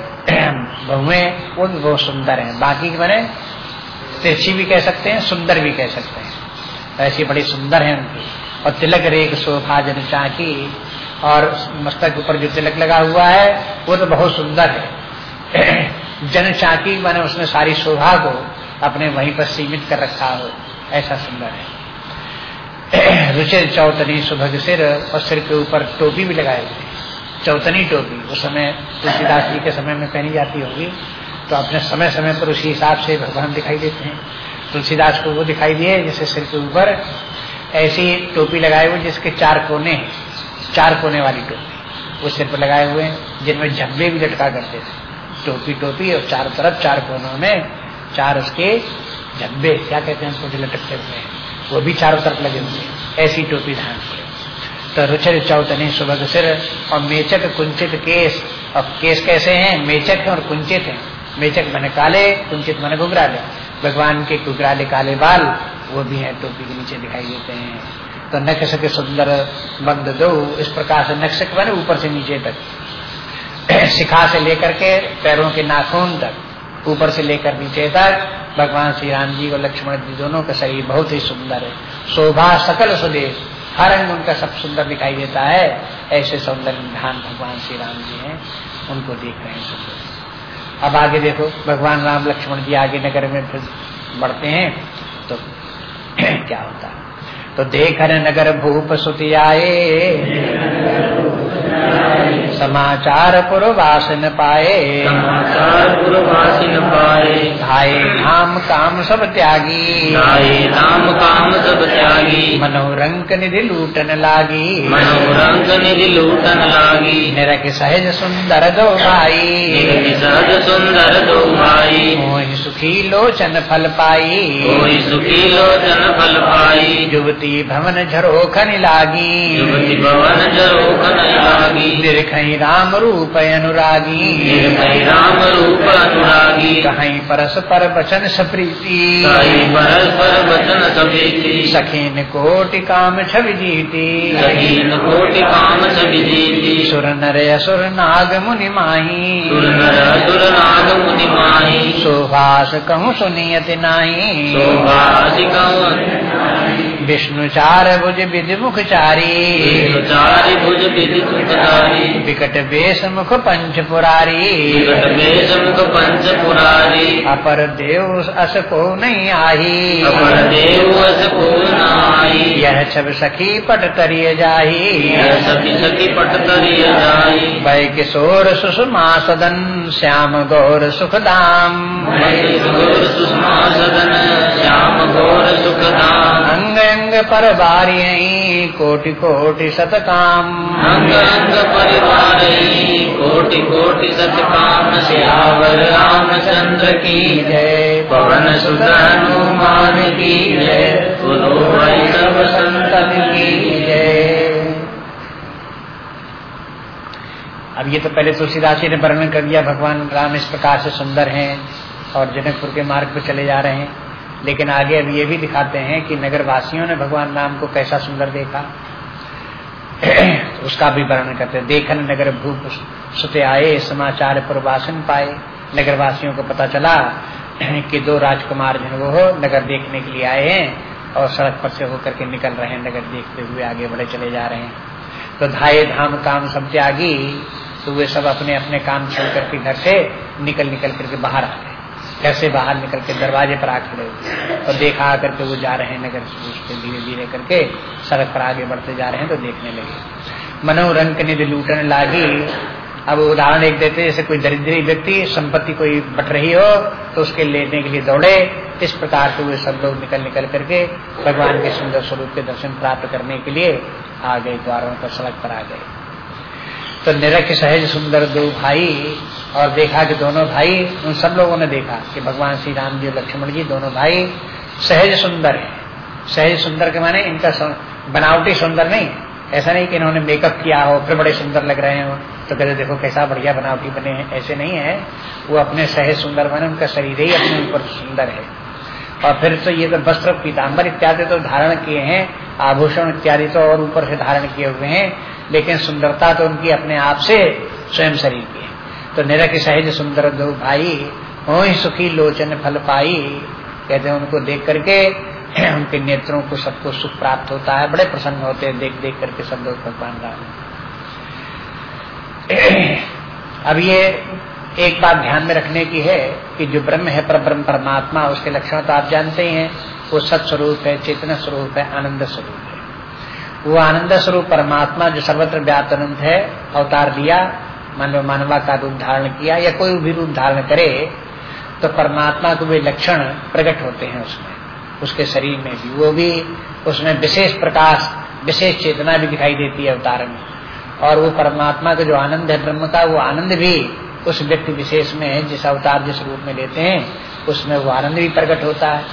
बहुए वो भी बहुत सुंदर है। बाकी के बने तिरछी भी कह सकते हैं, सुंदर भी कह सकते हैं। ऐसी बड़ी सुंदर है उनकी। और तिलक रेख शोभा जन चाकी और मस्तक ऊपर जो तिलक लगा हुआ है, वो तो बहुत सुंदर है। जन चाकी मैंने उसने सारी शोभा को अपने वहीं पर सीमित कर रखा हो, ऐसा सुंदर है। रुचिर चौतनी सुभग सिर और सिर के ऊपर टोपी भी लगाए हुए चौतनी टोपी, उस समय तुलसीदास जी के समय में पहनी जाती होगी तो अपने समय समय पर उसी हिसाब से भगवान दिखाई देते हैं। तुलसीदास को वो दिखाई दिए, जैसे सिर के ऊपर ऐसी टोपी लगाए हुए जिसके चार कोने चार कोने वाली टोपी। वो सिर पर लगाए हुए हैं, जिनमें झब्बे भी लटका करते थे टोपी टोपी और चारों तरफ़ चार कोनों में चार उसके झब्बे क्या कहते हैं उनको लटकते हुए वो भी चारों तरफ़ लगे हुए हैं। ऐसी टोपी धारण के तो रुचर चौतनी सुबह सिर और मेचक कुंचित केस। और केस कैसे हैं? मेचक और कुंचित है। मेचक मैंने काले कुंचित मैंने घुघराले भगवान के घुघराले काले बाल वो भी है, टोपी के नीचे दिखाई देते हैं। तो नक्श के सुंदर बंद दो, इस प्रकार से नक्श बने ऊपर से नीचे तक। शिखा से लेकर के पैरों के नाखून तक, ऊपर से लेकर नीचे तक, भगवान श्री राम जी और लक्ष्मण जी दोनों का शरीर बहुत ही सुंदर है। शोभा सकल सुदेश हर अंग उनका सब सुंदर दिखाई देता है। ऐसे सौंदर्य निधान भगवान श्री राम जी हैं, उनको देख रहे हैं सुंदर अब आगे देखो, भगवान राम लक्ष्मण जी आगे नगर में फिर बढ़ते हैं। क्या होता? तो देखन नगर भूप सुत आए समाचार पुरवासिन पाए समाचार पुरवासिन पाए धाये धाम काम सब त्यागी धाये धाम काम सब त्यागी मनोरंक निधि लूटन लागी मनोरंग निधि लूटन लागी निरक सहज सुंदर दो भाई सहज सुंदर दो भाई मोहि सुखी लोचन फल पाई कोई सुखी लोचन फल पाई युवती भवन झरोखन लागी युवती भवन जरोखन लागी निर्खई राम रूप अनुरागी। निर्भय राम रूप अनुरागी। कहीं परस्पर वचन सप्रीति। परस्पर वचन सभी सखीन कोटि काम छवि जीती। सहीन कोटि काम सभी जीती। सुर नर असुर नाग मुनि माही। सुर नर असुर नाग मुनि माही। शोभास कहूँ सुनियति नाही। शोभा अधिकम विष्णु चार भुज विधि मुख चारी चारि भुज विधि मुखचारी। विकट वेश मुख पंच पुरारी विकट वेश मुख पंच पुरारी अपर देव अस को नहीं आही। अपर देव अस को यह छब सखी पट तरिय जाही। यह सखी सखी पट करिय जाई किशोर सुषमा सदन श्याम गौर सुखदाम। मति सुषमा सदन श्याम घोर सुखधाम अंग अंग पर बारी कोटि कोटि सतकाम। अंग अंग परिवार कोटि कोटि सत काम सियावर रामचंद्र की जय। पवन सुत की जय भाई सब की जय अब ये तो पहले तुलसीदास जी ने वर्णन कर दिया, भगवान राम इस प्रकार से सुंदर हैं और जनकपुर के मार्ग पर चले जा रहे हैं। लेकिन आगे अब ये भी दिखाते हैं कि नगर वासियों ने भगवान राम को कैसा सुंदर देखा। उसका भी वर्णन करते हैं, देखन नगर भूप सुते आए, समाचार प्रवासन पाए। नगर वासियों को पता चला कि दो राजकुमार जो वो नगर देखने के लिए आए हैं और सड़क पर से होकर के निकल रहे हैं, नगर देखते हुए आगे बढ़े चले जा रहे हैं। तो धाये, धाम, काम सब त्यागी तो वे सब अपने अपने काम छोड़ करके घर से निकल निकल करके बाहर आ गए। घर से बाहर निकल के दरवाजे पर आ खड़े हुए। और देखा आकर के वो जा रहे हैं नगर से धीरे धीरे करके सड़क पर आगे बढ़ते जा रहे हैं तो देखने लगे। मनोरंग निधि लूटने लागी अब उदाहरण एक देते जैसे कोई दरिद्री व्यक्ति, संपत्ति कोई बट रही हो तो उसके लेने के लिए दौड़े, इस प्रकार से वे सब लोग निकल निकल करके भगवान के सुंदर स्वरूप के दर्शन प्राप्त करने के लिए आ गए द्वारों पर, सड़क पर आ गए। तो निरख सहज सुंदर दो भाई और देखा कि दोनों भाई, उन सब लोगों ने देखा कि भगवान श्री राम जी और लक्ष्मण जी दोनों भाई सहज सुंदर है। सहज सुंदर के माने इनका बनावटी सुंदर नहीं, ऐसा नहीं कि इन्होंने मेकअप किया हो, फिर बड़े सुंदर लग रहे हो। तो कहते देखो कैसा बढ़िया बनावटी बने हैं, ऐसे नहीं है। वो अपने सहज सुंदर बने उनका शरीर ही अपने ऊपर सुंदर है। और फिर तो ये तो वस्त्र पीताम्बर इत्यादि तो धारण किए हैं, आभूषण इत्यादि तो और ऊपर से धारण किए हुए हैं, लेकिन सुंदरता तो उनकी अपने आप से स्वयं शरीर की है। तो निरख सहज सुंदर दो भाई हो सुखी लोचन फल पाई। कहते हैं, उनको देख करके उनके नेत्रों को सबको सुख प्राप्त होता है। बड़े प्रसन्न होते हैं देख देख करके सब लोग भगवान राम अब ये एक बात ध्यान में रखने की है कि जो ब्रह्म है पर ब्रह्म परमात्मा, उसके लक्षण तो आप जानते ही हैं, वो सत्स्वरूप है, चेतना स्वरूप है, आनंद स्वरूप है। वो आनंद स्वरूप परमात्मा जो सर्वत्र व्याप्त अनंत है, अवतार दिया मान लो मानवा का रूप धारण किया, या कोई भी रूप धारण करे तो परमात्मा के वे लक्षण प्रकट होते हैं उसमें, उसके शरीर में भी। वो भी उसमें विशेष प्रकाश, विशेष चेतना भी दिखाई देती है अवतार में। और वो परमात्मा का जो आनंद है, ब्रह्म का, वो आनंद भी उस व्यक्ति विशेष में जिस अवतार, जिस रूप में लेते हैं, उसमें वो आनंद भी प्रकट होता है।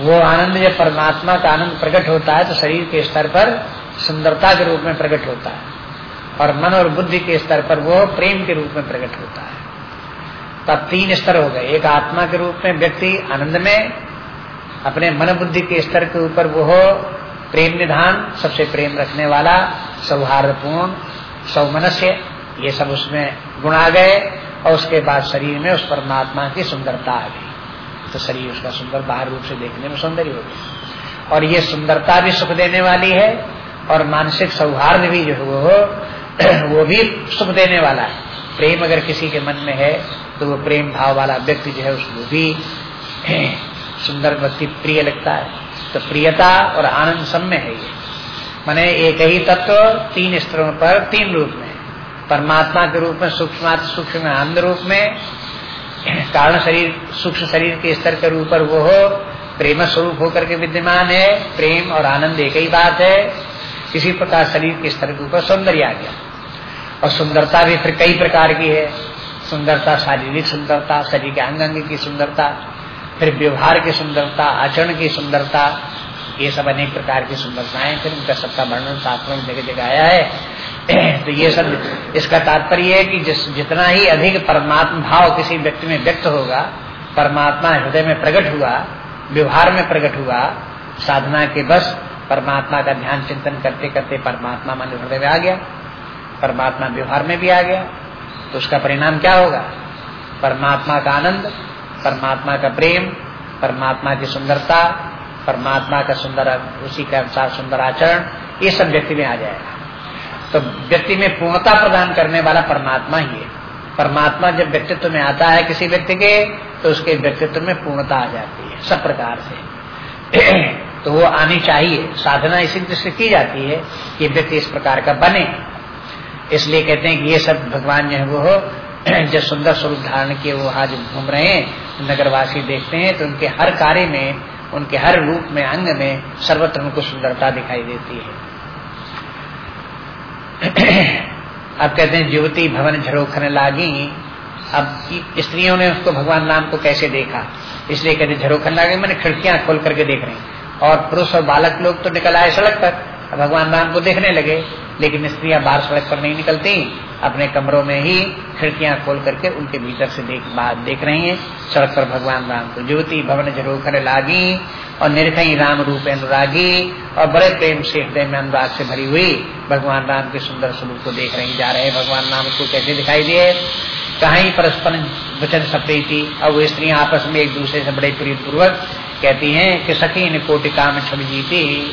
वो आनंद जब परमात्मा का आनंद प्रकट होता है तो शरीर के स्तर पर सुंदरता के रूप में प्रकट होता है और मन और बुद्धि के स्तर पर वो प्रेम के रूप में प्रकट होता है। तब तीन स्तर हो गए। एक आत्मा के रूप में व्यक्ति आनंद में, अपने मन बुद्धि के स्तर के ऊपर वो प्रेम निधान सबसे प्रेम रखने वाला, सौहार्दपूर्ण, सौमनस्य, ये सब उसमें गुण आ गए और उसके बाद शरीर में उस परमात्मा की सुंदरता आ गई। तो शरीर उसका सुंदर, बाहर रूप से देखने में सौंदर्य हो गया। और ये सुंदरता भी सुख देने वाली है और मानसिक सौहार्द भी जो है, वो वो भी सुख देने वाला है। प्रेम अगर किसी के मन में है तो वो प्रेम भाव वाला व्यक्ति जो है, उसको भी सुंदर व्यक्ति प्रिय लगता है। तो प्रियता और आनंद सब में है ये। माने एक ही तत्व तीन स्तरों पर, तीन रूप में। परमात्मा के रूप में, सूक्ष्म सूक्ष्म आनंद रूप में। कारण शरीर, सूक्ष्म शरीर के स्तर के रूप पर वो हो, प्रेम स्वरूप होकर के विद्यमान है, प्रेम और आनंद एक ही बात है। इसी प्रकार शरीर के स्तर के ऊपर सौंदर्य आ गया। और सुंदरता भी फिर कई प्रकार की है। सुंदरता, शारीरिक सुंदरता, शरीर के अंग अंग की सुंदरता। फिर व्यवहार की सुंदरता, आचरण की सुंदरता, ये सब अनेक प्रकार की सुंदरताएँ, फिर उनका सबका वर्णन शास्त्रों में जगह जगह आया है। तो ये सब, इसका तात्पर्य है कि जिस, जितना ही अधिक परमात्मा भाव किसी व्यक्ति में व्यक्त होगा, परमात्मा हृदय में प्रकट हुआ, व्यवहार में प्रकट हुआ, साधना के बस परमात्मा का ध्यान चिंतन करते करते परमात्मा मन हृदय में आ गया, परमात्मा व्यवहार में भी आ गया तो उसका परिणाम क्या होगा? परमात्मा का आनंद परमात्मा का प्रेम, परमात्मा की सुंदरता, परमात्मा का सुंदर, उसी के अनुसार सुंदर आचरण, ये सब व्यक्ति में आ जाएगा। तो व्यक्ति में पूर्णता प्रदान करने वाला परमात्मा ही है। परमात्मा जब व्यक्तित्व में आता है किसी व्यक्ति के तो उसके व्यक्तित्व में पूर्णता आ जाती है, सब प्रकार से। तो वो आनी चाहिए, साधना इसी दृष्टि की जाती है कि व्यक्ति इस प्रकार का बने। इसलिए कहते हैं कि ये सब भगवान जो है वो जब सुंदर स्वरूप धारण किए वो आज घूम रहे हैं, नगरवासी देखते हैं तो उनके हर कार्य में, उनके हर रूप में, अंग में सर्वत्र उनको सुंदरता दिखाई देती है। अब कहते हैं युवती भवन झरोखने लागी। अब स्त्रियों ने उसको भगवान राम को कैसे देखा? इसलिए कहते झरोखन लागे मैंने खिड़कियाँ खोल करके देख रहे हैं। और पुरुष और बालक लोग तो निकल आए सड़क पर। भगवान राम को देखने लगे। लेकिन स्त्रियाँ बाहर सड़क पर नहीं निकलती, अपने कमरों में ही खिड़कियाँ खोल करके उनके भीतर से देख देख रही हैं। सड़क पर भगवान राम को युवती भवन झरोखर लागी, और निर्खई राम रूप अनुरागी, और बड़े प्रेम से, हृदय में अनुराग से भरी हुई भगवान राम के सुंदर स्वरूप को देख रही जा रहे भगवान राम को कैसे दिखाई दिए? कहीं परस्पर वचन सपी थी और वो स्त्रियाँ आपस में एक दूसरे से बड़े प्रीत पूर्वक कहती हैं कि ने कोटि काम छवि जीती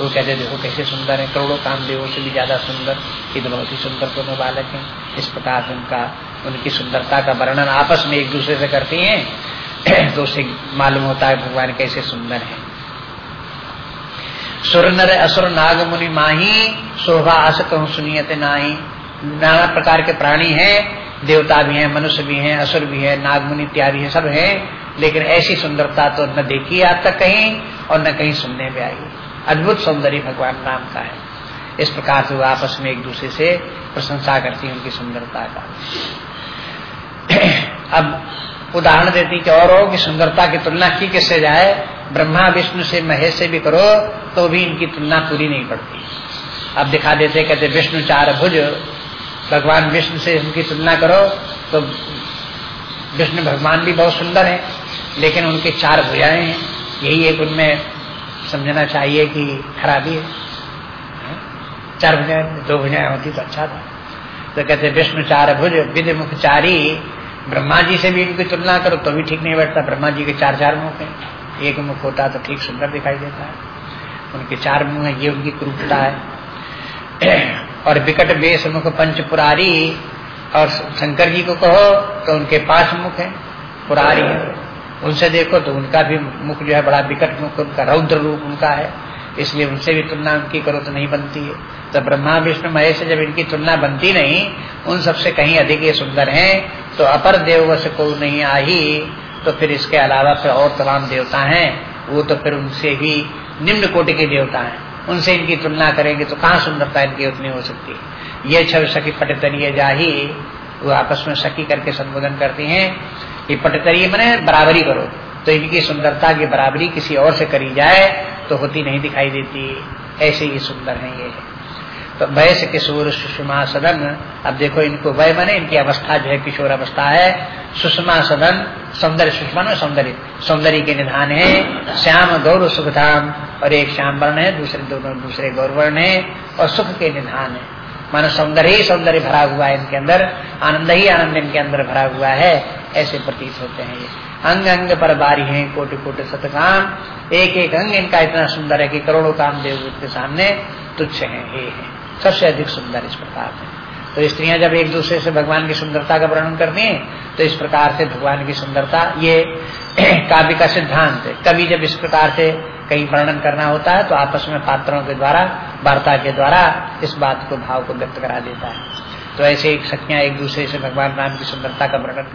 तो कहते देखो कैसे सुंदर है, करोड़ों काम देवों से भी ज़्यादा सुंदर, ये तो बहुत ही सुंदर दोनों बालक हैं। इस प्रकार से उनका, उनकी सुंदरता का वर्णन आपस में एक दूसरे से करती हैं तो उसे मालूम होता है भगवान कैसे सुंदर है। सुर नर असुर नाग मुनि माही, शोभा अस कहूँ सुनियत नाही। नाना प्रकार के प्राणी हैं, देवता भी हैं, मनुष्य भी हैं, असुर भी है नागमुनि इत्यादि है सब है, लेकिन ऐसी सुंदरता तो न देखी आज तक कहीं और न कहीं सुनने में आई। अद्भुत सौंदर्य भगवान राम का है। इस प्रकार से वो आपस में एक दूसरे से प्रशंसा करती है उनकी सुंदरता का। अब उदाहरण देती कि और की सुंदरता की तुलना की किससे जाए? ब्रह्मा, विष्णु से, महेश से भी करो तो भी इनकी तुलना पूरी नहीं पड़ती अब दिखा देते कहते विष्णु चार भुज, भगवान विष्णु से उनकी तुलना करो तो विष्णु भगवान भी बहुत सुंदर है, लेकिन उनके चार भुजाएँ हैं। यही एक उनमें समझना चाहिए कि खराबी है। चार भुजाएँ, दो भुजाएँ होती तो अच्छा था। तो कहते, विष्णु चार भुज विधि मुख चारी। ब्रह्मा जी से भी इनकी तुलना करो तो भी ठीक नहीं बैठता। ब्रह्मा जी के चार चार मुख है। एक मुख होता तो ठीक सुंदर दिखाई देता है। उनके चार मुँह है, ये उनकी क्रूपता है। और विकट बेस मुख पंच पुरारी। और शंकर जी को कहो तो उनके पाँच मुख है। पुरारी है। उनसे देखो तो उनका भी मुख जो है बड़ा विकट मुख, उनका रौद्र रूप उनका है। इसलिए उनसे भी तुलना उनकी करो तो नहीं बनती है। तो ब्रह्मा, विष्णु, महेश जब इनकी तुलना बनती नहीं, उन सबसे कहीं अधिक ये सुंदर हैं तो अपर देववश को नहीं आई तो फिर इसके अलावा फिर और तमाम देवता हैं। वो तो फिर उनसे भी निम्न कोटि के देवता हैं। उनसे इनकी तुलना करेंगे तो कहाँ सुंदरता इनकी उतनी हो सकती है? ये छव सखी पटतरीय जाही, वो आपस में सखी करके संबोधन करती हैं। कि पटतरीय मैंने बराबरी करो। तो इनकी सुंदरता की बराबरी किसी और से करी जाए तो होती नहीं दिखाई देती। ऐसे ही सुंदर है ये। तो वयस किशोर सुषमा सदन। अब देखो इनको वय बने, इनकी अवस्था जो है, किशोर अवस्था है। सुषमा सदन सौंदर्य सुषमा सौंदर्य। सौंदर्य के निधान है। श्याम गौर सुखधाम। और एक श्याम वर्ण है, दूसरे दोनों, दूसरे गौरवर्ण है। और सुख के निधान है। मानो सौंदर्य ही सौंदर्य भरा हुआ है इनके अंदर, आनंद ही आनंद इनके अंदर भरा हुआ है, ऐसे प्रतीत होते हैं ये। अंग अंग पर बारी है, कोटि कोटि सतकाम, एक एक अंग इनका इतना सुंदर है कि करोड़ों काम देव के सामने तुच्छ है, हे है। सबसे अधिक सुंदर इस प्रकार से। तो स्त्रियाँ जब एक दूसरे से भगवान की सुंदरता का वर्णन करती हैं तो इस प्रकार से भगवान की सुंदरता, ये काव्य का सिद्धांत है कभी जब इस प्रकार से कहीं वर्णन करना होता है तो आपस में पात्रों के द्वारा, वार्ता के द्वारा इस बात को भाव को व्यक्त करा देता है। तो ऐसे एक सखियाँ एक दूसरे से भगवान राम की सुंदरता का वर्णन